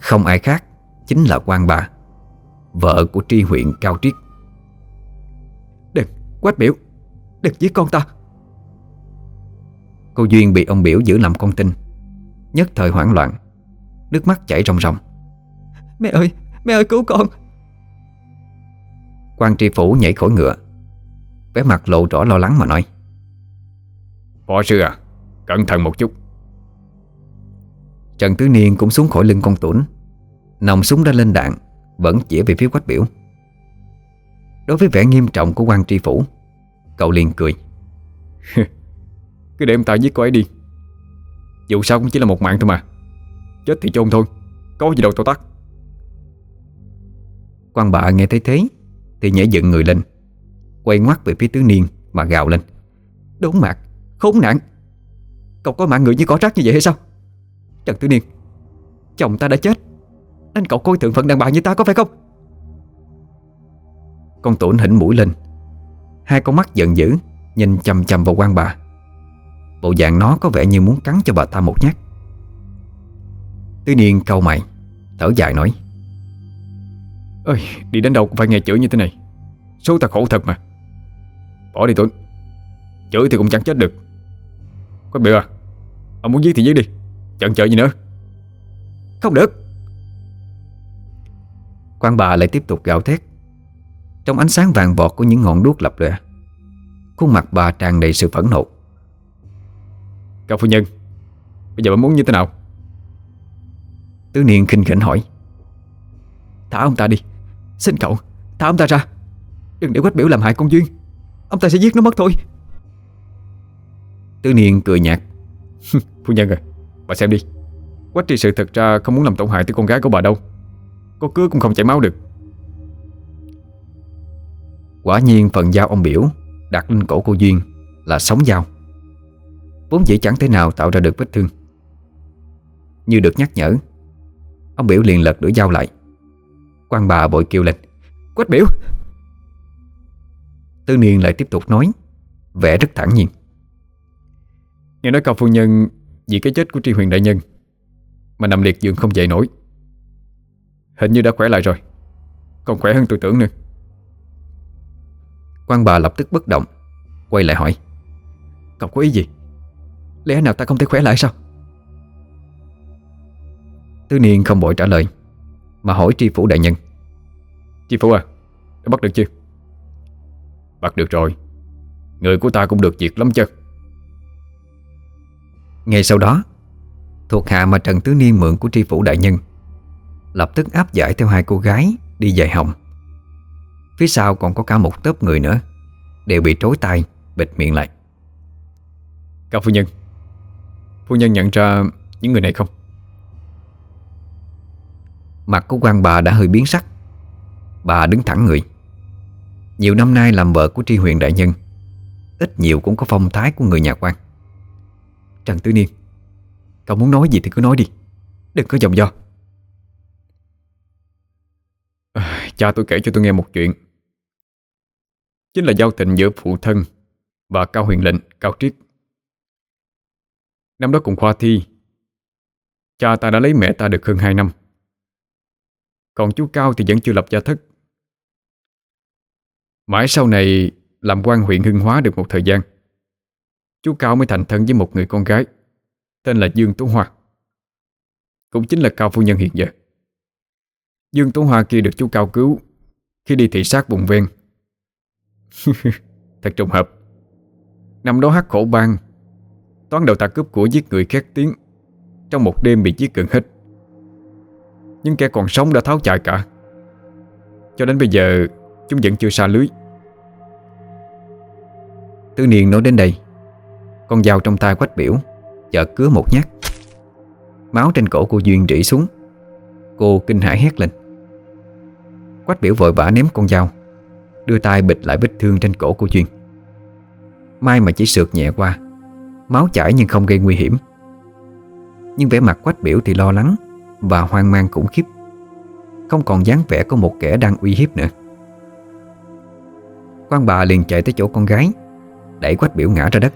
Không ai khác Chính là quan bà Vợ của tri huyện Cao Triết. Đừng, Quách biểu Đừng giết con ta. Cô Duyên bị ông biểu giữ làm con tin Nhất thời hoảng loạn Nước mắt chảy ròng ròng. Mẹ ơi, mẹ ơi cứu con. Quan tri phủ nhảy khỏi ngựa vẻ mặt lộ rõ lo lắng mà nói. Phó sư à Cẩn thận một chút. Trần Tứ Niên cũng xuống khỏi lưng con tuấn Nòng súng đã lên đạn Vẫn chỉ về phía quách biểu. Đối với vẻ nghiêm trọng của quan tri phủ Cậu liền cười. cười Cứ để ông ta giết cô ấy đi. Dù sao cũng chỉ là một mạng thôi mà. Chết thì chôn thôi Có gì đâu tao tắt. Quan bà nghe thấy thế Thì nhảy dựng người lên Quay ngoắt về phía tứ niên mà gào lên. Đốn mạc, khốn nạn. Cậu có mạng người như cỏ rác như vậy hay sao? Trần Tứ Niên Chồng ta đã chết anh cậu coi thượng phận đàn bà như ta có phải không? Con tổn hỉnh mũi lên. Hai con mắt giận dữ, Nhìn chầm chầm vào quan bà. Bộ dạng nó có vẻ như muốn cắn cho bà ta một nhát. Tứ Niên câu mày, Thở dài nói, Ơi, đi đến đâu cũng phải nghe chửi như thế này. Số ta khổ thật mà. Bỏ đi Tuấn Chửi thì cũng chẳng chết được. Có biểu à Ông muốn giết thì giết đi Chận chờ gì nữa. Không được quan bà lại tiếp tục gào thét. Trong ánh sáng vàng vọt của những ngọn đuốc lập lòe Khuôn mặt bà tràn đầy sự phẫn nộ. Cao phu nhân Bây giờ bà muốn như thế nào? Tứ Niên khinh khỉnh hỏi. Thả ông ta đi. Xin cậu Thả ông ta ra. Đừng để quách biểu làm hại công duyên. Ông ta sẽ giết nó mất thôi. Tứ Niên cười nhạt. Phu nhân à Bà xem đi. Quách tri sự thật ra không muốn làm tổn hại tới con gái của bà đâu có cứa cũng không chảy máu được. Quả nhiên phần dao ông biểu, Đặt lên cổ cô Duyên Là sống dao. Vốn dĩ chẳng thể nào tạo ra được vết thương. Như được nhắc nhở, Ông biểu liền lật đuổi dao lại. Quan bà bội kêu lên, Quách biểu! Tư niên lại tiếp tục nói, Vẻ rất thẳng nhiên. Nghe nói cao phu nhân Vì cái chết của tri huyền đại nhân Mà nằm liệt giường không dậy nổi. Hình như đã khỏe lại rồi. Còn khỏe hơn tôi tưởng nữa. Quan bà lập tức bất động, Quay lại hỏi. Cậu có ý gì? Lẽ nào ta không thể khỏe lại sao? Tư niên không bội trả lời, Mà hỏi tri phủ đại nhân. Tri phủ à Đã bắt được chưa? Bắt được rồi. Người của ta cũng được việc lắm chứ. Ngay sau đó, Thuộc hạ mà Trần Tứ Niên mượn của tri phủ đại nhân Lập tức áp giải theo hai cô gái Đi dài hồng. Phía sau còn có cả một tớp người nữa Đều bị trối tay Bịt miệng lại. Cao phu nhân Phu nhân nhận ra những người này không? Mặt của quan bà đã hơi biến sắc. Bà đứng thẳng người. Nhiều năm nay làm vợ của tri huyện đại nhân Ít nhiều cũng có phong thái của người nhà quan. Trần Tứ Niên Cậu muốn nói gì thì cứ nói đi Đừng có dòng do à, Cha tôi kể cho tôi nghe một chuyện. Chính là giao tình giữa phụ thân Và Cao Huyền Lệnh, Cao Triết. Năm đó cùng khoa thi Cha ta đã lấy mẹ ta được hơn 2 năm. Còn chú Cao thì vẫn chưa lập gia thất. Mãi sau này Làm quan huyện Hưng Hóa được một thời gian Chú Cao mới thành thân với một người con gái Tên là Dương Tú Hoa. Cũng chính là Cao Phu Nhân hiện giờ. Dương Tú Hoa kia được chú Cao cứu, Khi đi thị sát vùng ven. Thật trùng hợp. Năm đó hắc khổ bang Toán đầu ta cướp của giết người khét tiếng, Trong một đêm bị giết gần hết. Nhưng kẻ còn sống đã tháo chạy cả. Cho đến bây giờ, Chúng vẫn chưa xa lưới. Tư niên nói đến đây, Con dao trong tay quách biểu Chợt cứa một nhát. Máu trên cổ cô Duyên rỉ xuống. Cô kinh hãi hét lên. Quách biểu vội vã ném con dao Đưa tay bịch lại vết thương trên cổ cô Duyên. May mà chỉ sượt nhẹ qua Máu chảy nhưng không gây nguy hiểm. Nhưng vẻ mặt quách biểu thì lo lắng Và hoang mang khủng khiếp Không còn dáng vẻ của một kẻ đang uy hiếp nữa. Quan bà liền chạy tới chỗ con gái Đẩy quách biểu ngã ra đất.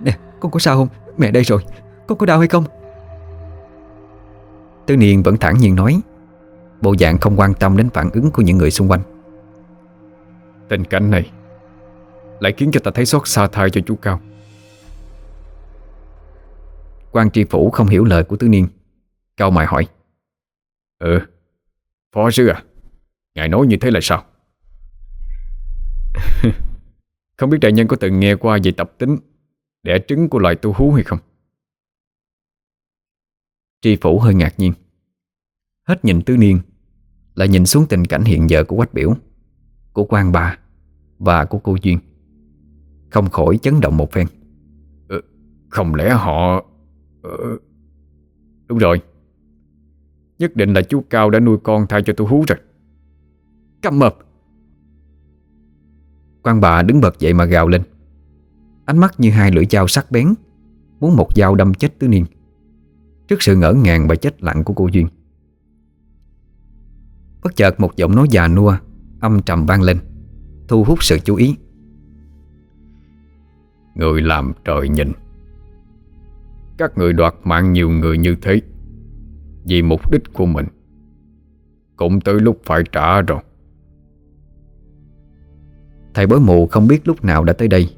Nè con có sao không? Mẹ đây rồi Con có đau hay không? Tư niên vẫn thẳng nhiên nói Bộ dạng không quan tâm đến phản ứng của những người xung quanh. Tình cảnh này Lại khiến cho ta thấy xót xa thai cho chú Cao. Quan tri phủ không hiểu lời của tứ niên. Cao mày hỏi. Ừ Phó sư à Ngài nói như thế là sao? Không biết đại nhân có từng nghe qua về tập tính Đẻ trứng của loài tu hú hay không? Tri phủ hơi ngạc nhiên Hết nhìn tứ niên Lại nhìn xuống tình cảnh hiện giờ của quách biểu Của quan bà Và của cô Duyên. Không khỏi chấn động một phen. Ừ, Không lẽ họ ừ, Đúng rồi. Nhất định là chú Cao đã nuôi con thay cho tôi hú rồi. Căm mập Quan bà đứng bật dậy mà gào lên. Ánh mắt như hai lưỡi dao sắc bén Muốn một dao đâm chết tứ niên. Trước sự ngỡ ngàng và chết lặng của cô Duyên Bất chợt một giọng nói già nua Âm trầm vang lên Thu hút sự chú ý. Người làm trời nhìn. Các người đoạt mạng nhiều người như thế Vì mục đích của mình Cũng tới lúc phải trả rồi. Thầy bối mù không biết lúc nào đã tới đây.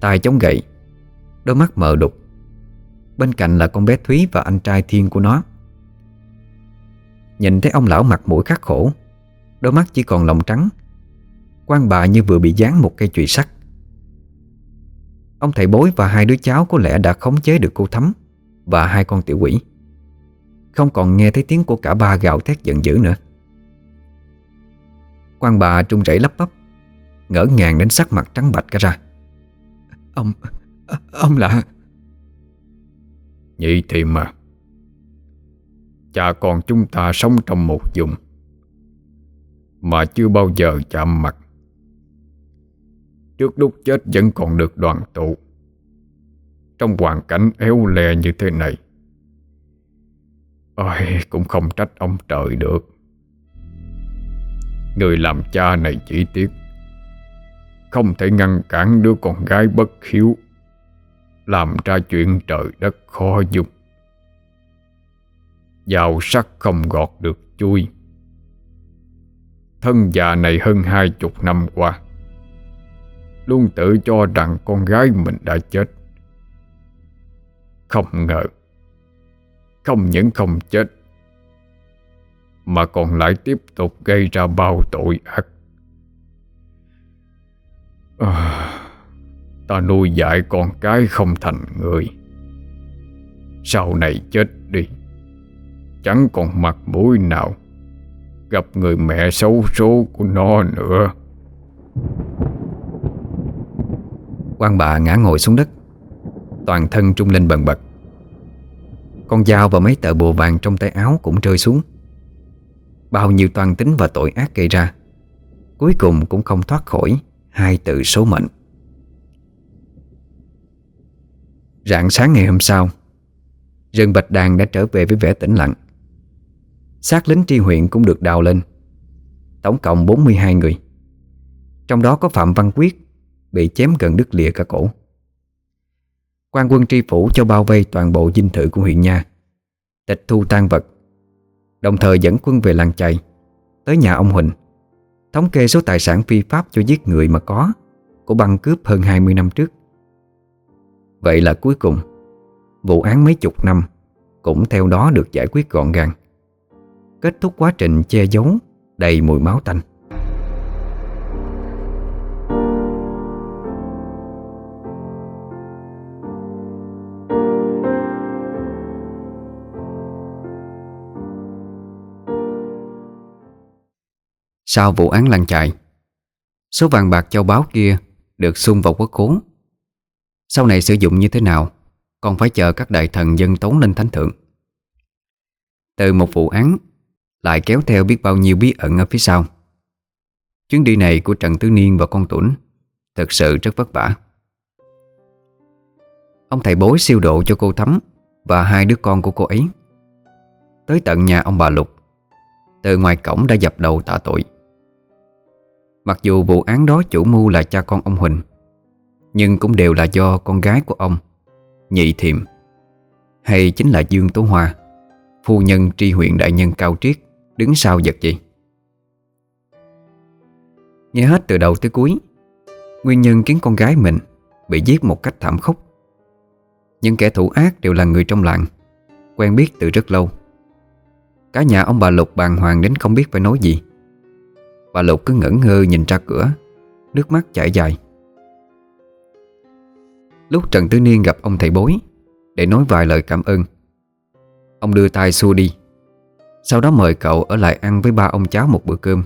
Tay chống gậy Đôi mắt mờ đục. Bên cạnh là con bé Thúy và anh trai thiên của nó Nhìn thấy ông lão mặt mũi khắc khổ Đôi mắt chỉ còn lòng trắng. Quan bà như vừa bị dán một cây chùy sắt. Ông thầy bối và hai đứa cháu có lẽ đã khống chế được cô Thắm Và hai con tiểu quỷ. Không còn nghe thấy tiếng của cả ba gào thét giận dữ nữa. Quan bà trung rẩy lắp bắp Ngỡ ngàng đến sắc mặt trắng bạch cả ra. Ông Ông là Nhị thì mà Cha con chúng ta sống trong một vùng Mà chưa bao giờ chạm mặt. Trước lúc chết vẫn còn được đoàn tụ. Trong hoàn cảnh éo le như thế này Ôi, cũng không trách ông trời được. Người làm cha này chỉ tiếc Không thể ngăn cản đứa con gái bất hiếu Làm ra chuyện trời đất khó dung. Dạo sắc không gọt được chui. Thân già này hơn hai chục năm qua Luôn tự cho rằng con gái mình đã chết. Không ngờ Không những không chết Mà còn lại tiếp tục gây ra bao tội ác. À, Ta nuôi dạy con cái không thành người. Sau này chết Chẳng còn mặt mũi nào Gặp người mẹ xấu số của nó nữa. Quan bà ngã ngồi xuống đất, Toàn thân trung lên bần bật. Con dao và mấy tờ bùa vàng trong tay áo cũng rơi xuống. Bao nhiêu toàn tính và tội ác gây ra, Cuối cùng cũng không thoát khỏi Hai tự số mệnh. Rạng sáng ngày hôm sau, Rừng Bạch Đàn đã trở về với vẻ tĩnh lặng xác lính tri huyện cũng được đào lên. Tổng cộng 42 người. Trong đó có Phạm Văn Quyết Bị chém gần đứt lìa cả cổ. Quan quân tri phủ cho bao vây toàn bộ dinh thự của huyện Nha, Tịch thu tan vật, Đồng thời dẫn quân về làng chạy Tới nhà ông Huỳnh, Thống kê số tài sản phi pháp cho giết người mà có Của băng cướp hơn 20 năm trước. Vậy là cuối cùng, Vụ án mấy chục năm Cũng theo đó được giải quyết gọn gàng. Kết thúc quá trình che giấu Đầy mùi máu tanh. Sau vụ án lăn chạy Số vàng bạc châu báu kia Được xung vào quốc khố Sau này sử dụng như thế nào, Còn phải chờ các đại thần dân tống lên thánh thượng. Từ một vụ án lại kéo theo biết bao nhiêu bí ẩn ở phía sau. Chuyến đi này của Trần Tứ Niên và con Tuấn Thật sự rất vất vả. Ông thầy bối siêu độ cho cô Thắm Và hai đứa con của cô ấy. Tới tận nhà ông bà Lục, Từ ngoài cổng đã dập đầu tạ tội. Mặc dù vụ án đó chủ mưu là cha con ông Huỳnh, Nhưng cũng đều là do con gái của ông, Nhị Thiềm, Hay chính là Dương Tố Hoa, Phu nhân tri huyện đại nhân Cao Triết Đứng sau giật gì? Nghe hết từ đầu tới cuối, Nguyên nhân khiến con gái mình Bị giết một cách thảm khốc. Những kẻ thủ ác đều là người trong làng, Quen biết từ rất lâu. Cả nhà ông bà Lục bàng hoàng đến không biết phải nói gì. Bà Lục cứ ngẩn ngơ nhìn ra cửa, Nước mắt chảy dài. Lúc Trần Tứ Niên gặp ông thầy bối Để nói vài lời cảm ơn, Ông đưa tay xua đi. Sau đó mời cậu ở lại ăn với ba ông cháu một bữa cơm.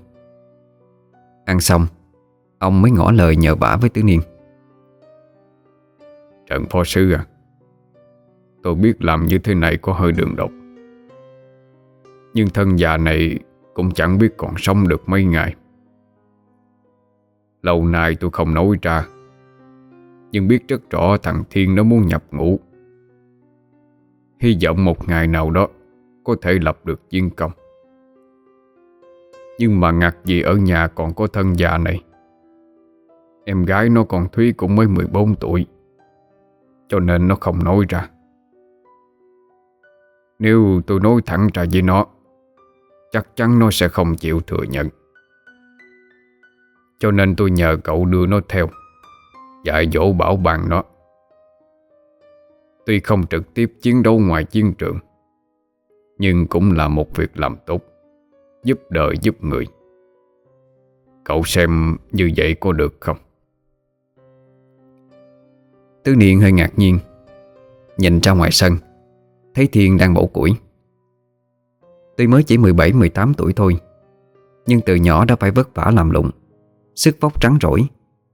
Ăn xong, Ông mới ngỏ lời nhờ vả với Tứ Niên. Trần phó sư à Tôi biết làm như thế này có hơi đường độc. Nhưng thân già này Cũng chẳng biết còn sống được mấy ngày. Lâu nay tôi không nói ra, Nhưng biết rất rõ thằng Thiên nó muốn nhập ngũ. Hy vọng một ngày nào đó có thể lập được chiến công. Nhưng mà ngặt gì ở nhà còn có thân già này. Em gái nó còn Thúy cũng mới 14 tuổi, Cho nên nó không nói ra. Nếu tôi nói thẳng ra với nó, Chắc chắn nó sẽ không chịu thừa nhận. Cho nên tôi nhờ cậu đưa nó theo, Dạy dỗ bảo bàn nó. Tuy không trực tiếp chiến đấu ngoài chiến trường nhưng cũng là một việc làm tốt, Giúp đời giúp người. Cậu xem như vậy có được không? Tứ Niên hơi ngạc nhiên, Nhìn ra ngoài sân, Thấy Thiên đang bổ củi. Tuy mới chỉ 17-18 tuổi thôi, Nhưng từ nhỏ đã phải vất vả làm lụng, Sức vóc trắng rỗi,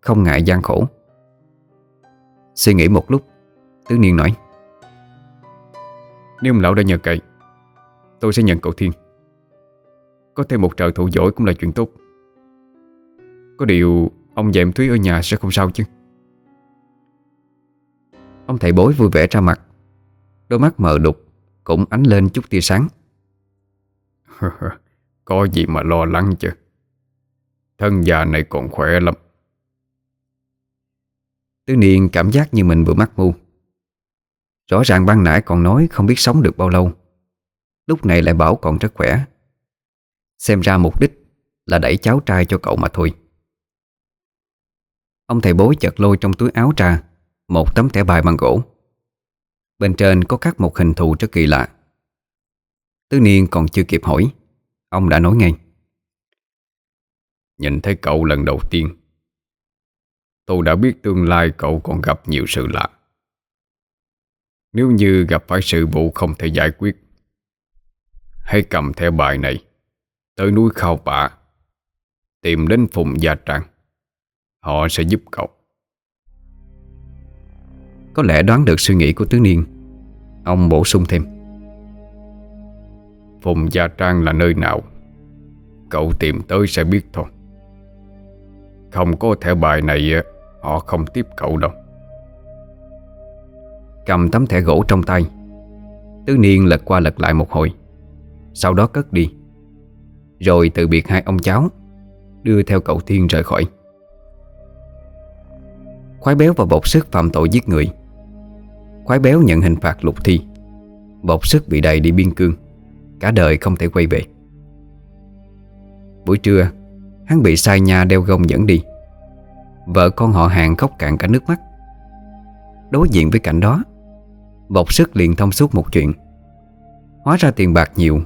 Không ngại gian khổ. Suy nghĩ một lúc, Tứ Niên nói, Nếu ông lão đã nhờ cậy Tôi sẽ nhận cậu Thiên. Có thêm một trợ thủ giỏi cũng là chuyện tốt. Có điều, Ông và em Thúy ở nhà sẽ không sao chứ. Ông thầy bối vui vẻ ra mặt. Đôi mắt mờ đục Cũng ánh lên chút tia sáng. Có gì mà lo lắng chứ? Thân già này còn khỏe lắm. Tứ Niên cảm giác như mình vừa mắc mù Rõ ràng ban nãy còn nói không biết sống được bao lâu. Lúc này lại bảo còn rất khỏe. Xem ra mục đích là đẩy cháu trai cho cậu mà thôi. Ông thầy bối chợt lôi trong túi áo ra Một tấm thẻ bài bằng gỗ. Bên trên có khắc một hình thù rất kỳ lạ. Tứ Niên còn chưa kịp hỏi, Ông đã nói ngay. Nhìn thấy cậu lần đầu tiên, Tôi đã biết tương lai cậu còn gặp nhiều sự lạ. Nếu như gặp phải sự vụ không thể giải quyết Hãy cầm theo bài này. Tới núi Khao Bạ Tìm đến Phùng Gia Trang. Họ sẽ giúp cậu. Có lẽ đoán được suy nghĩ của Tứ Niên. Ông bổ sung thêm. Phùng Gia Trang là nơi nào? Cậu tìm tới sẽ biết thôi. Không có thẻ bài này, Họ không tiếp cậu đâu. Cầm tấm thẻ gỗ trong tay. Tứ Niên lật qua lật lại một hồi. Sau đó cất đi. Rồi từ biệt hai ông cháu, Đưa theo cậu Thiên rời khỏi. Khoái béo và bột sức phạm tội giết người. Khoái béo nhận hình phạt lục thi. Bột sức bị đầy đi biên cương, Cả đời không thể quay về. Buổi trưa, Hắn bị sai nhà đeo gông dẫn đi. Vợ con họ hàng khóc cạn cả nước mắt. Đối diện với cảnh đó Bột sức liền thông suốt một chuyện. Hóa ra tiền bạc nhiều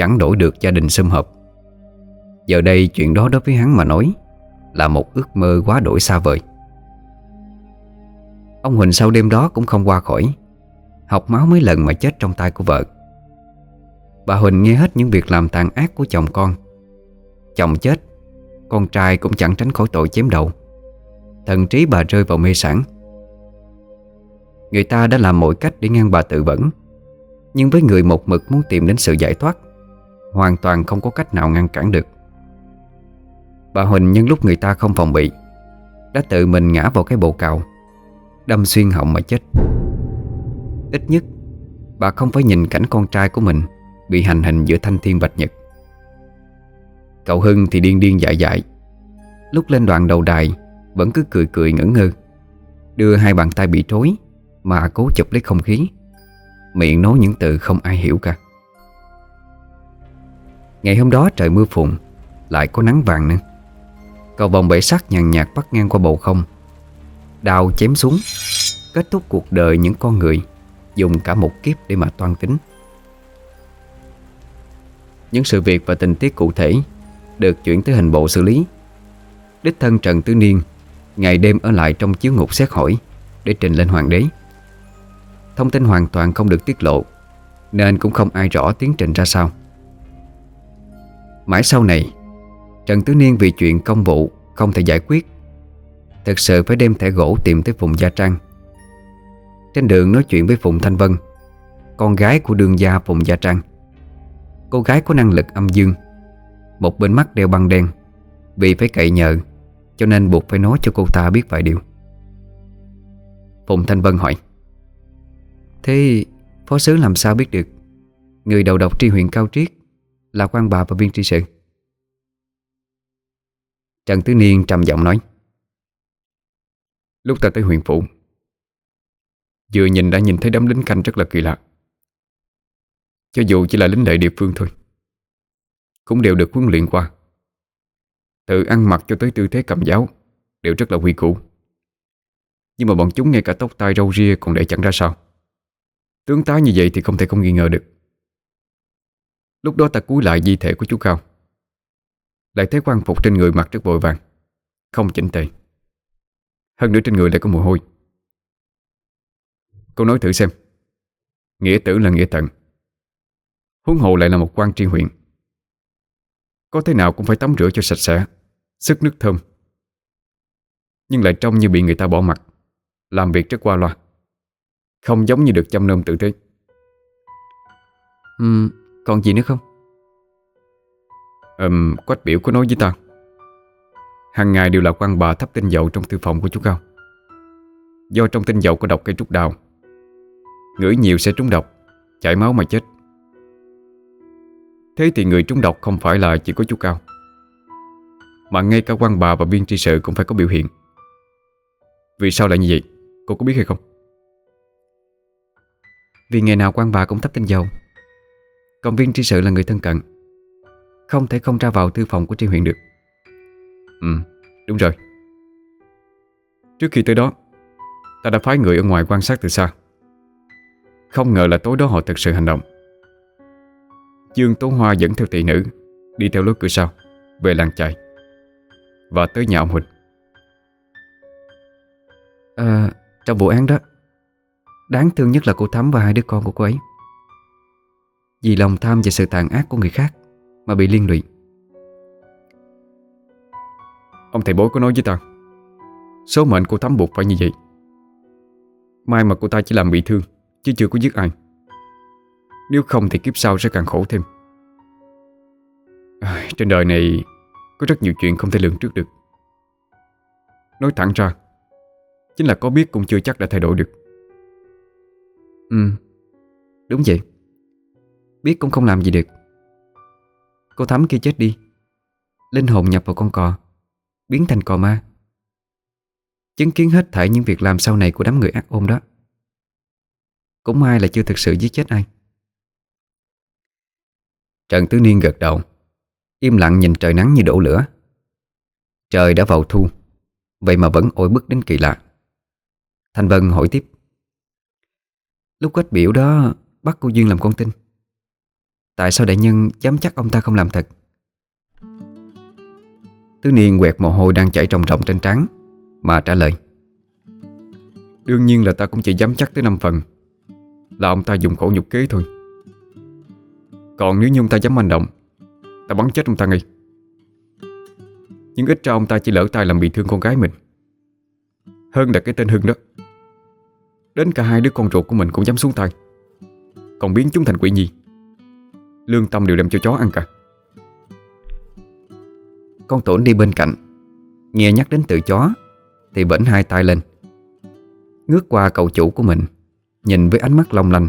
Chẳng đổi được gia đình sum họp. Giờ đây chuyện đó đối với hắn mà nói Là một ước mơ quá đổi xa vời. Ông Huỳnh sau đêm đó cũng không qua khỏi, Học máu mấy lần mà chết trong tay của vợ. Bà Huỳnh nghe hết những việc làm tàn ác của chồng con. Chồng chết, Con trai cũng chẳng tránh khỏi tội chém đầu. Thần trí bà rơi vào mê sản Người ta đã làm mọi cách để ngăn bà tự vẫn, Nhưng với người một mực muốn tìm đến sự giải thoát Hoàn toàn không có cách nào ngăn cản được. Bà Huỳnh nhân lúc người ta không phòng bị, Đã tự mình ngã vào cái bộ cào, Đâm xuyên họng mà chết. Ít nhất, Bà không phải nhìn cảnh con trai của mình Bị hành hình giữa thanh thiên bạch nhật. Cậu Hưng thì điên điên dại dại, Lúc lên đoạn đầu đài Vẫn cứ cười cười ngẩn ngơ, Đưa hai bàn tay bị trối Mà cố chụp lấy không khí. Miệng nói những từ không ai hiểu cả. Ngày hôm đó trời mưa phùn, Lại có nắng vàng nữa. Cầu vòng bể sắt nhàn nhạt bắt ngang qua bầu không. Đào chém xuống, Kết thúc cuộc đời những con người, Dùng cả một kiếp để mà toan tính. Những sự việc và tình tiết cụ thể Được chuyển tới hình bộ xử lý. Đích thân Trần Tứ Niên, Ngày đêm ở lại trong chiếu ngục xét hỏi Để trình lên hoàng đế. Thông tin hoàn toàn không được tiết lộ, Nên cũng không ai rõ tiến trình ra sao. Mãi sau này, Trần Tứ Niên vì chuyện công vụ Không thể giải quyết, Thực sự phải đem thẻ gỗ tìm tới Phùng Gia Trang. Trên đường nói chuyện với Phùng Thanh Vân, Con gái của đường gia Phùng Gia Trang. Cô gái có năng lực âm dương, Một bên mắt đeo băng đen, Vì phải cậy nhờ, Cho nên buộc phải nói cho cô ta biết vài điều. Phùng Thanh Vân hỏi, Thế phó sứ làm sao biết được? Người đầu độc tri huyện Cao Triết là quan bà và viên tri sự. Trần Tứ Niên trầm giọng nói. Lúc ta tới huyện phủ Vừa nhìn đã nhìn thấy đám lính canh rất là kỳ lạ. Cho dù chỉ là lính đệ địa phương thôi, Cũng đều được huấn luyện qua. Từ ăn mặc cho tới tư thế cầm giáo Đều rất là quy củ. Nhưng mà bọn chúng ngay cả tóc tai râu ria còn để chẳng ra sao. Tướng tá như vậy thì không thể không nghi ngờ được. Lúc đó ta cúi lại di thể của chú Cao Lại thấy quan phục trên người mặc rất vội vàng. Không chỉnh tề. Hơn nữa trên người lại có mùi hôi. Cô nói thử xem. Nghĩa tử là nghĩa tận. Huống hồ lại là một quan tri huyện. Có thế nào cũng phải tắm rửa cho sạch sẽ Sức nước thơm. Nhưng lại trông như bị người ta bỏ mặt Làm việc rất qua loa. Không giống như được chăm nom tử thế ừ, còn gì nữa không? Ừm, quách biểu có nói với ta hàng ngày đều là quan bà thắp tinh dầu trong thư phòng của chú Cao. Do trong tinh dầu có độc cây trúc đào Ngửi nhiều sẽ trúng độc Chảy máu mà chết. Thế thì người trúng độc không phải là chỉ có chú Cao Mà ngay cả quan bà và viên tri sự cũng phải có biểu hiện. Vì sao lại như vậy? Cô có biết hay không? Vì ngày nào quan bà cũng thắp tinh dầu còn viên tri sự là người thân cận. Không thể không ra vào thư phòng của tri huyện được. Ừ đúng rồi. Trước khi tới đó Ta đã phái người ở ngoài quan sát từ xa. Không ngờ là tối đó họ thực sự hành động. Dương Tố Hoa dẫn theo tỷ nữ Đi theo lối cửa sau Về làng chạy Và tới nhà ông Huỳnh. À, Trong vụ án đó Đáng thương nhất là cô Thắm và hai đứa con của cô ấy. Vì lòng tham và sự tàn ác của người khác Mà bị liên lụy. Ông thầy bối có nói với ta Số mệnh của Thắm buộc phải như vậy. Mai mà cô ta chỉ làm bị thương Chứ chưa có giết ai. Nếu không thì kiếp sau sẽ càng khổ thêm. À, Trên đời này Có rất nhiều chuyện không thể lường trước được. Nói thẳng ra Chính là có biết cũng chưa chắc đã thay đổi được. Ừ Đúng vậy. Biết cũng không làm gì được. Cô Thắm kia chết đi. Linh hồn nhập vào con cò, Biến thành cò ma. Chứng kiến hết thảy những việc làm sau này của đám người ác ôn đó, cũng may là chưa thực sự giết chết ai. Trần Tứ Niên gật đầu, Im lặng nhìn trời nắng như đổ lửa. Trời đã vào thu, Vậy mà vẫn ôi bức đến kỳ lạ. Thanh Vân hỏi tiếp, Lúc quách biểu đó, Bắt cô Duyên làm con tin? Tại sao đại nhân dám chắc ông ta không làm thật? Tứ Niên quẹt mồ hôi đang chảy ròng ròng trên trán, Mà trả lời, Đương nhiên là ta cũng chỉ dám chắc tới 5 phần, là ông ta dùng khổ nhục kế thôi. Còn nếu như ông ta dám manh động, Ta bắn chết ông ta ngay. Nhưng ít ra ông ta chỉ lỡ tay làm bị thương con gái mình. Hơn là cái tên Hưng đó. Đến cả hai đứa con ruột của mình cũng dám xuống tay. Còn biến chúng thành quỷ nhi Lương tâm đều đem cho chó ăn cả. Con tổn đi bên cạnh, Nghe nhắc đến tự chó, Thì bẩn hai tay lên. Ngước qua cậu chủ của mình, Nhìn với ánh mắt long lanh.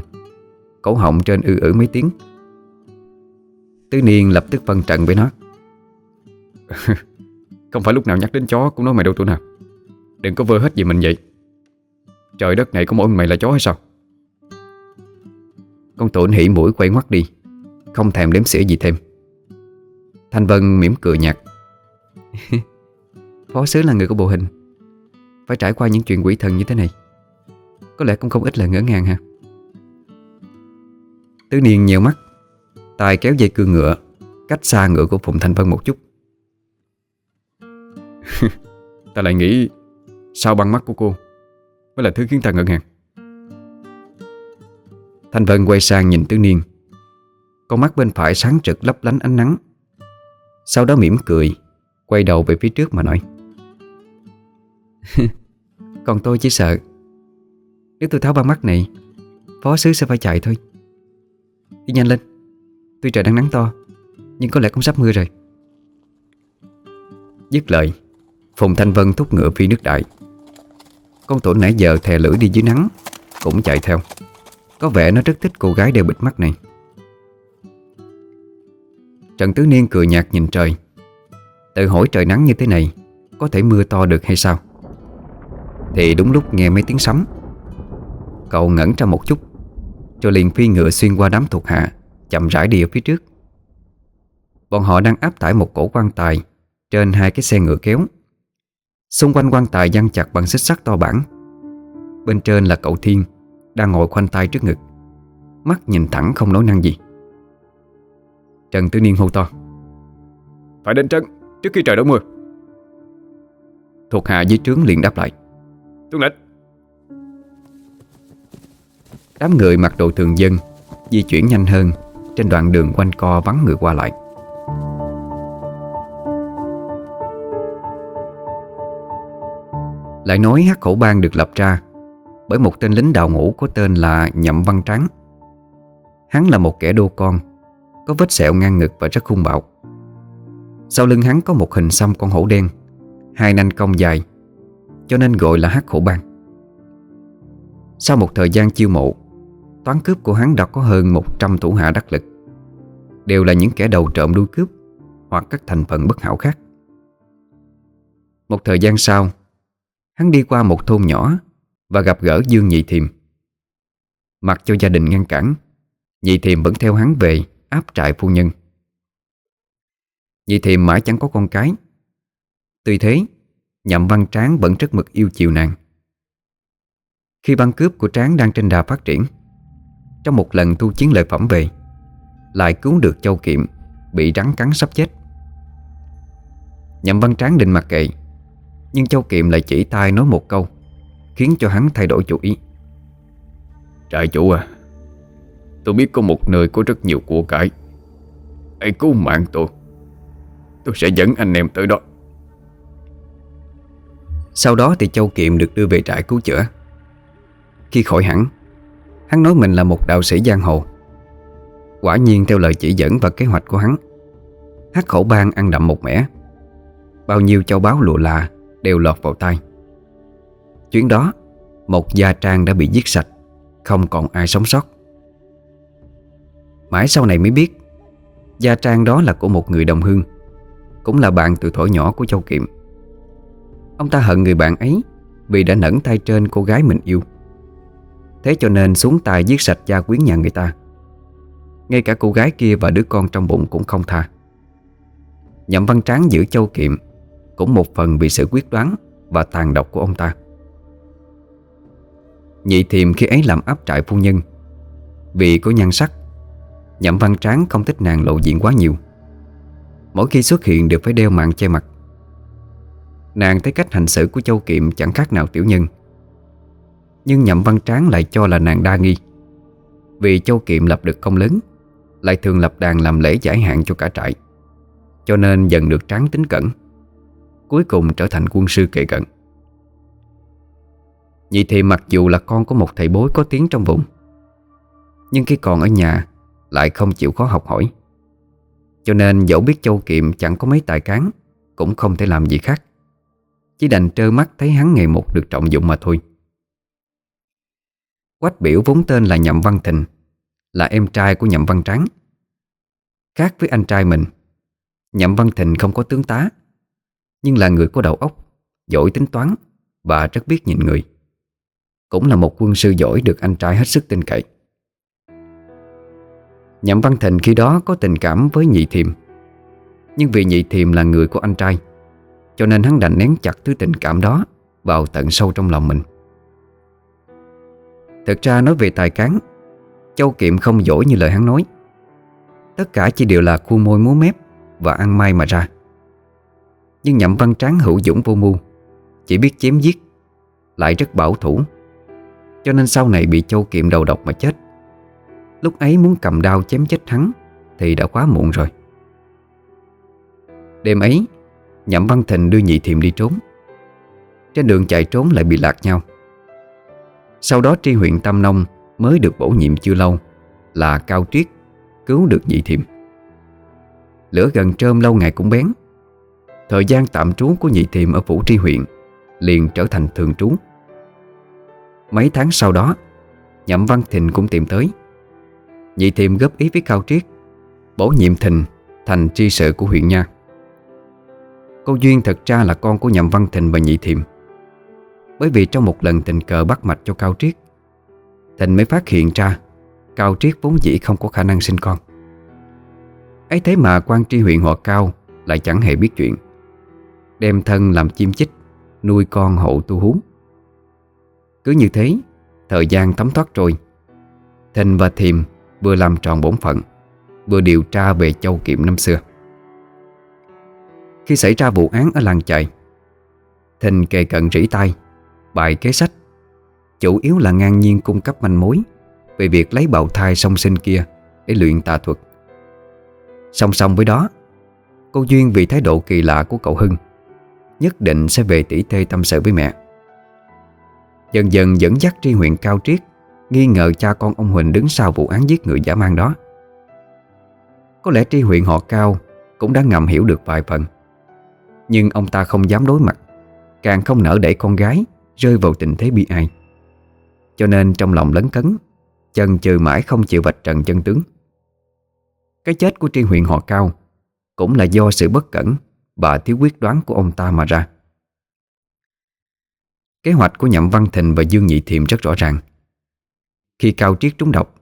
Cổ họng trên ư ử mấy tiếng. Tứ Niên lập tức phân trận với nó. Không phải lúc nào nhắc đến chó cũng nói mày đâu tụi nào Đừng có vơ hết gì mình vậy. Trời đất này có mỗi mày là chó hay sao? Con tổn hỉ mũi quay ngoắt đi. Không thèm đếm xỉa gì thêm. Thanh Vân mỉm cười nhạt. Phó sứ là người của bộ hình. Phải trải qua những chuyện quỷ thần như thế này, có lẽ cũng không ít là ngỡ ngàng ha. Tứ Niên nhiều mắt tài kéo dây cương ngựa, Cách xa ngựa của Phùng Thanh Vân một chút. Ta lại nghĩ Sao băng mắt của cô, Mới là thứ khiến ta ngỡ ngàng. Thanh Vân quay sang nhìn Tứ Niên. Con mắt bên phải sáng trực lấp lánh ánh nắng. Sau đó mỉm cười, Quay đầu về phía trước mà nói. Còn tôi chỉ sợ, Nếu tôi tháo ba mắt này, Phó sứ sẽ phải chạy thôi. Đi nhanh lên, Tuy trời đang nắng to, Nhưng có lẽ cũng sắp mưa rồi. Dứt lời, Phùng Thanh Vân thúc ngựa phi nước đại. Con tổ nãy giờ thè lưỡi đi dưới nắng, Cũng chạy theo. Có vẻ nó rất thích cô gái đeo bịt mắt này. Trần Tứ Niên cười nhạt nhìn trời. Tự hỏi trời nắng như thế này Có thể mưa to được hay sao? Thì đúng lúc nghe mấy tiếng sấm. Cậu ngẩn ra một chút, Rồi liền phi ngựa xuyên qua đám thuộc hạ, Chậm rãi đi ở phía trước. Bọn họ đang áp tải một cổ quan tài Trên hai cái xe ngựa kéo. Xung quanh quan tài giăng chặt bằng xích sắt to bản. Bên trên là cậu Thiên Đang ngồi khoanh tay trước ngực, Mắt nhìn thẳng không nói năng gì. Trần Tư Niên hô to. Phải đến trấn trước khi trời đổ mưa. Thuộc hạ dưới trướng liền đáp lại. Tuân lệnh Đám người mặc đồ thường dân Di chuyển nhanh hơn Trên đoạn đường quanh co vắng người qua lại. Lại nói hắc khẩu bang được lập ra Bởi một tên lính đào ngũ có tên là Nhậm Văn Tráng. Hắn là một kẻ đô con có vết sẹo ngang ngực và rất hung bạo. Sau lưng hắn có một hình xăm con hổ đen, Hai nanh cong dài, Cho nên gọi là hắc hổ bang. Sau một thời gian chiêu mộ, Toán cướp của hắn đã có hơn 100 thủ hạ đắc lực. Đều là những kẻ đầu trộm đuôi cướp Hoặc các thành phần bất hảo khác. Một thời gian sau, Hắn đi qua một thôn nhỏ Và gặp gỡ Dương Nhị Thiềm. Mặc cho gia đình ngăn cản, Nhị Thiềm vẫn theo hắn về Áp trại phu nhân. Nhị Thiềm mãi chẳng có con cái. Tuy thế, Nhậm văn tráng vẫn rất mực yêu chiều nàng. Khi băng cướp của tráng đang trên đà phát triển, Trong một lần thu chiến lợi phẩm về, Lại cứu được châu kiệm, Bị rắn cắn sắp chết. Nhậm văn tráng định mặc kệ, Nhưng châu kiệm lại chỉ tay nói một câu, Khiến cho hắn thay đổi chủ ý. Trại chủ à Tôi biết có một nơi có rất nhiều của cải. Hãy cứu mạng tôi. Tôi sẽ dẫn anh em tới đó. Sau đó thì Châu Kiệm được đưa về trại cứu chữa. Khi khỏi hẳn, Hắn nói mình là một đạo sĩ giang hồ. Quả nhiên theo lời chỉ dẫn và kế hoạch của hắn hát khẩu bang ăn đậm một mẻ. Bao nhiêu châu báu lụa là Đều lọt vào tay Chuyến đó, Một gia trang đã bị giết sạch, Không còn ai sống sót. Mãi sau này mới biết. Gia trang đó là của một người đồng hương, Cũng là bạn từ thuở nhỏ của Châu Kiệm. Ông ta hận người bạn ấy Vì đã nẫn tay trên cô gái mình yêu. Thế cho nên xuống tay giết sạch gia quyến nhà người ta. Ngay cả cô gái kia và đứa con trong bụng cũng không tha. Nhậm Văn Tráng giữ Châu Kiệm Cũng một phần vì sự quyết đoán Và tàn độc của ông ta. Nhị thiềm khi ấy làm áp trại phu nhân Vì có nhan sắc Nhậm Văn Tráng không thích nàng lộ diện quá nhiều. Mỗi khi xuất hiện đều phải đeo mạng che mặt. Nàng thấy cách hành xử của Châu Kiệm chẳng khác nào tiểu nhân. Nhưng Nhậm Văn Tráng lại cho là nàng đa nghi. Vì Châu Kiệm lập được công lớn, Lại thường lập đàn làm lễ giải hạn cho cả trại. Cho nên dần được Tráng tính cẩn, Cuối cùng trở thành quân sư kệ cận. Nhị thì mặc dù là con của một thầy bối có tiếng trong vùng, Nhưng khi còn ở nhà lại không chịu khó học hỏi. Cho nên dẫu biết Châu Kiệm chẳng có mấy tài cán, Cũng không thể làm gì khác. Chỉ đành trơ mắt thấy hắn ngày một được trọng dụng mà thôi. Quách biểu vốn tên là Nhậm Văn Thịnh, Là em trai của Nhậm Văn Tráng. Khác với anh trai mình, Nhậm Văn Thịnh không có tướng tá, Nhưng là người có đầu óc, Giỏi tính toán Và rất biết nhìn người. Cũng là một quân sư giỏi được anh trai hết sức tin cậy. Nhậm Văn Thịnh khi đó có tình cảm với nhị thiềm. Nhưng vì nhị thiềm là người của anh trai, Cho nên hắn đành nén chặt thứ tình cảm đó Vào tận sâu trong lòng mình. Thực ra nói về tài cán, Châu Kiệm không giỏi như lời hắn nói. Tất cả chỉ đều là khu môi múa mép Và ăn may mà ra. Nhưng nhậm văn tráng hữu dũng vô mưu, Chỉ biết chém giết, Lại rất bảo thủ. Cho nên sau này bị Châu Kiệm đầu độc mà chết. Lúc ấy muốn cầm đao chém chết hắn, Thì đã quá muộn rồi. Đêm ấy, Nhậm Văn Thịnh đưa nhị thiềm đi trốn. Trên đường chạy trốn lại bị lạc nhau. Sau đó tri huyện Tam Nông Mới được bổ nhiệm chưa lâu Là Cao Triết Cứu được nhị thiềm Lửa gần trơm lâu ngày cũng bén. Thời gian tạm trú của nhị thiềm Ở phủ tri huyện Liền trở thành thường trú. Mấy tháng sau đó, Nhậm Văn Thịnh cũng tìm tới. Nhị thiềm góp ý với Cao Triết, Bổ nhiệm Thịnh thành tri sự của huyện Nha. Cô Duyên thật ra là con của Nhậm Văn Thịnh và Nhị Thiềm Bởi vì trong một lần tình cờ bắt mạch cho Cao Triết Thịnh mới phát hiện ra Cao Triết vốn dĩ không có khả năng sinh con. Ấy thế mà quan tri huyện họ Cao Lại chẳng hề biết chuyện, Đem thân làm chim chích, Nuôi con hộ tu hú Cứ như thế, Thời gian thấm thoát rồi Thịnh và Thiềm vừa làm tròn bổn phận, Vừa điều tra về châu kiệm năm xưa. Khi xảy ra vụ án ở làng chài Thình kề cận rỉ tay Bài kế sách, Chủ yếu là ngang nhiên cung cấp manh mối Về việc lấy bào thai song sinh kia Để luyện tà thuật. Song song với đó, Cô Duyên vì thái độ kỳ lạ của cậu Hưng, Nhất định sẽ về tỉ tê tâm sự với mẹ. Dần dần dẫn dắt tri huyện Cao Triết Nghi ngờ cha con ông Huỳnh đứng sau vụ án giết người giả mang đó. Có lẽ tri huyện họ Cao Cũng đã ngầm hiểu được vài phần. Nhưng ông ta không dám đối mặt, Càng không nỡ để con gái Rơi vào tình thế bi ai. Cho nên trong lòng lấn cấn, Chần chừ mãi không chịu vạch trần chân tướng. Cái chết của tri huyện họ Cao Cũng là do sự bất cẩn Và thiếu quyết đoán của ông ta mà ra. Kế hoạch của Nhậm Văn Thịnh và Dương Nhị Thiềm rất rõ ràng. Khi Cao Triết trúng độc,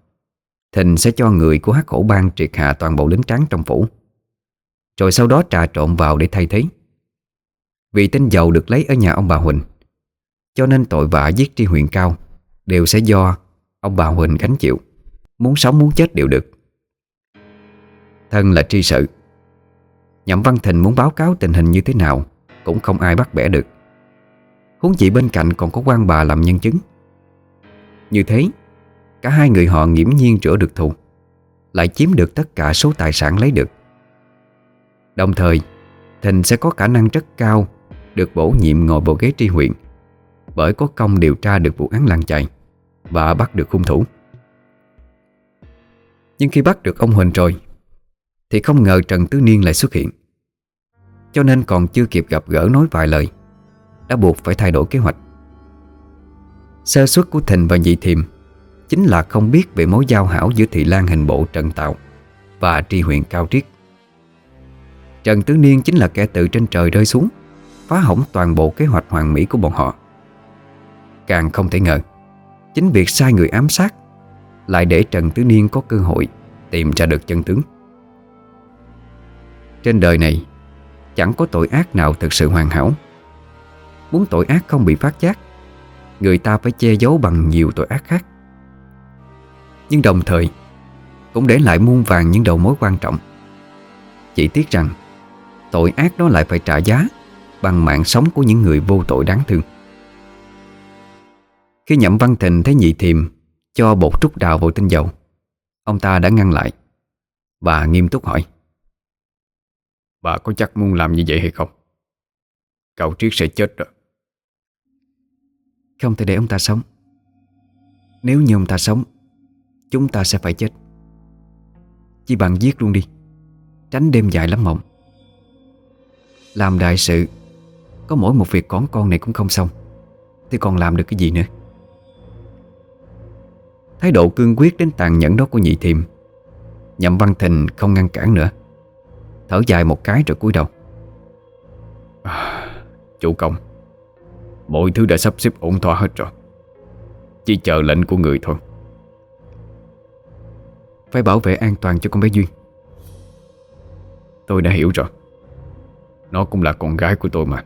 Thịnh sẽ cho người của hắc hổ bang triệt hạ toàn bộ lính trắng trong phủ. Rồi sau đó trà trộn vào để thay thế. Vì tinh dầu được lấy ở nhà ông bà Huỳnh, Cho nên tội vạ giết tri huyện cao Đều sẽ do ông bà Huỳnh gánh chịu. Muốn sống muốn chết đều được. Thân là tri sự, Nhậm Văn Thịnh muốn báo cáo tình hình như thế nào Cũng không ai bắt bẻ được. Huống chị bên cạnh còn có quan bà làm nhân chứng. Như thế Cả hai người họ nghiễm nhiên rửa được thù, Lại chiếm được tất cả số tài sản lấy được. Đồng thời, Thịnh sẽ có khả năng rất cao Được bổ nhiệm ngồi vào ghế tri huyện, Bởi có công điều tra được vụ án làng chạy Và bắt được hung thủ. Nhưng khi bắt được ông Huỳnh rồi, Thì không ngờ Trần Tứ Niên lại xuất hiện. Cho nên còn chưa kịp gặp gỡ nói vài lời, Đã buộc phải thay đổi kế hoạch. Sơ suất của Thịnh và Nhị Thiềm Chính là không biết về mối giao hảo giữa Thị Lan hình bộ Trần Tạo Và tri huyện Cao Triết. Trần Tứ Niên chính là kẻ tự trên trời rơi xuống, Phá hỏng toàn bộ kế hoạch hoàn mỹ của bọn họ. Càng không thể ngờ, Chính việc sai người ám sát Lại để Trần Tứ Niên có cơ hội Tìm ra được chân tướng. Trên đời này, Chẳng có tội ác nào thực sự hoàn hảo. Muốn tội ác không bị phát giác, Người ta phải che giấu bằng nhiều tội ác khác. Nhưng đồng thời Cũng để lại muôn vàng những đầu mối quan trọng. Chỉ tiếc rằng Tội ác đó lại phải trả giá Bằng mạng sống của những người vô tội đáng thương. Khi Nhậm Văn Thịnh thấy nhị thiềm Cho bột trúc đào vào tinh dầu Ông ta đã ngăn lại Và nghiêm túc hỏi Bà có chắc muốn làm như vậy hay không? Cậu Triết sẽ chết rồi. Không thể để ông ta sống. Nếu như ông ta sống Chúng ta sẽ phải chết. Chỉ bằng giết luôn đi Tránh đêm dài lắm mộng. Làm đại sự Có mỗi một việc con con này cũng không xong Thì còn làm được cái gì nữa? Thái độ cương quyết đến tàn nhẫn đó của nhị thiềm Nhậm Văn Thình không ngăn cản nữa Thở dài một cái rồi cúi đầu. À, Chủ công Mọi thứ đã sắp xếp ổn thỏa hết rồi. Chỉ chờ lệnh của người thôi. Phải bảo vệ an toàn cho con bé Duyên. Tôi đã hiểu rồi Nó cũng là con gái của tôi mà.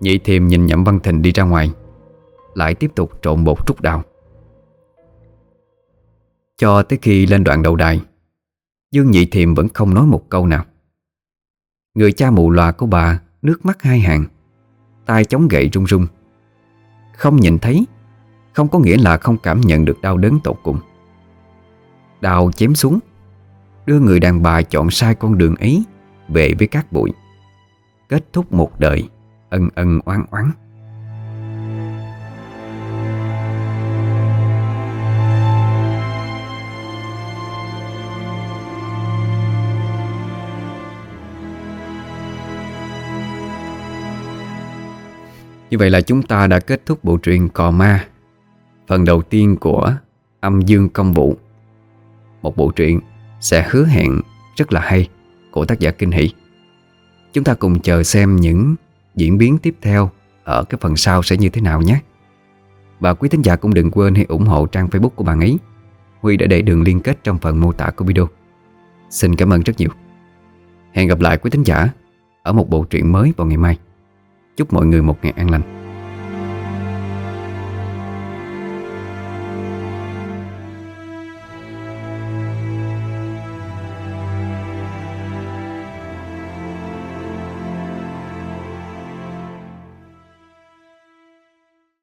Nhị thiềm nhìn Nhậm Văn Thình đi ra ngoài, Lại tiếp tục trộn bột trúc đào Cho tới khi lên đoạn đầu đài, Dương Nhị Thiềm vẫn không nói một câu nào. Người cha mù lòa của bà Nước mắt hai hàng tay chống gậy run run. Không nhìn thấy, Không có nghĩa là không cảm nhận được đau đớn tột cùng. Đào chém xuống. Đưa người đàn bà chọn sai con đường ấy Về với các bụi. Kết thúc một đời Ân ân oán oán. Như vậy là chúng ta đã kết thúc bộ truyện Cò Ma, Phần đầu tiên của Âm Dương Công Vụ một bộ truyện sẽ hứa hẹn rất là hay, của tác giả Kinh Hỷ. Chúng ta cùng chờ xem những diễn biến tiếp theo ở cái phần sau sẽ như thế nào nhé. Và quý thính giả cũng đừng quên hãy ủng hộ trang Facebook của bạn ấy. Huy đã để đường liên kết trong phần mô tả của video. Xin cảm ơn rất nhiều. Hẹn gặp lại quý thính giả ở một bộ truyện mới vào ngày mai. Chúc mọi người một ngày an lành.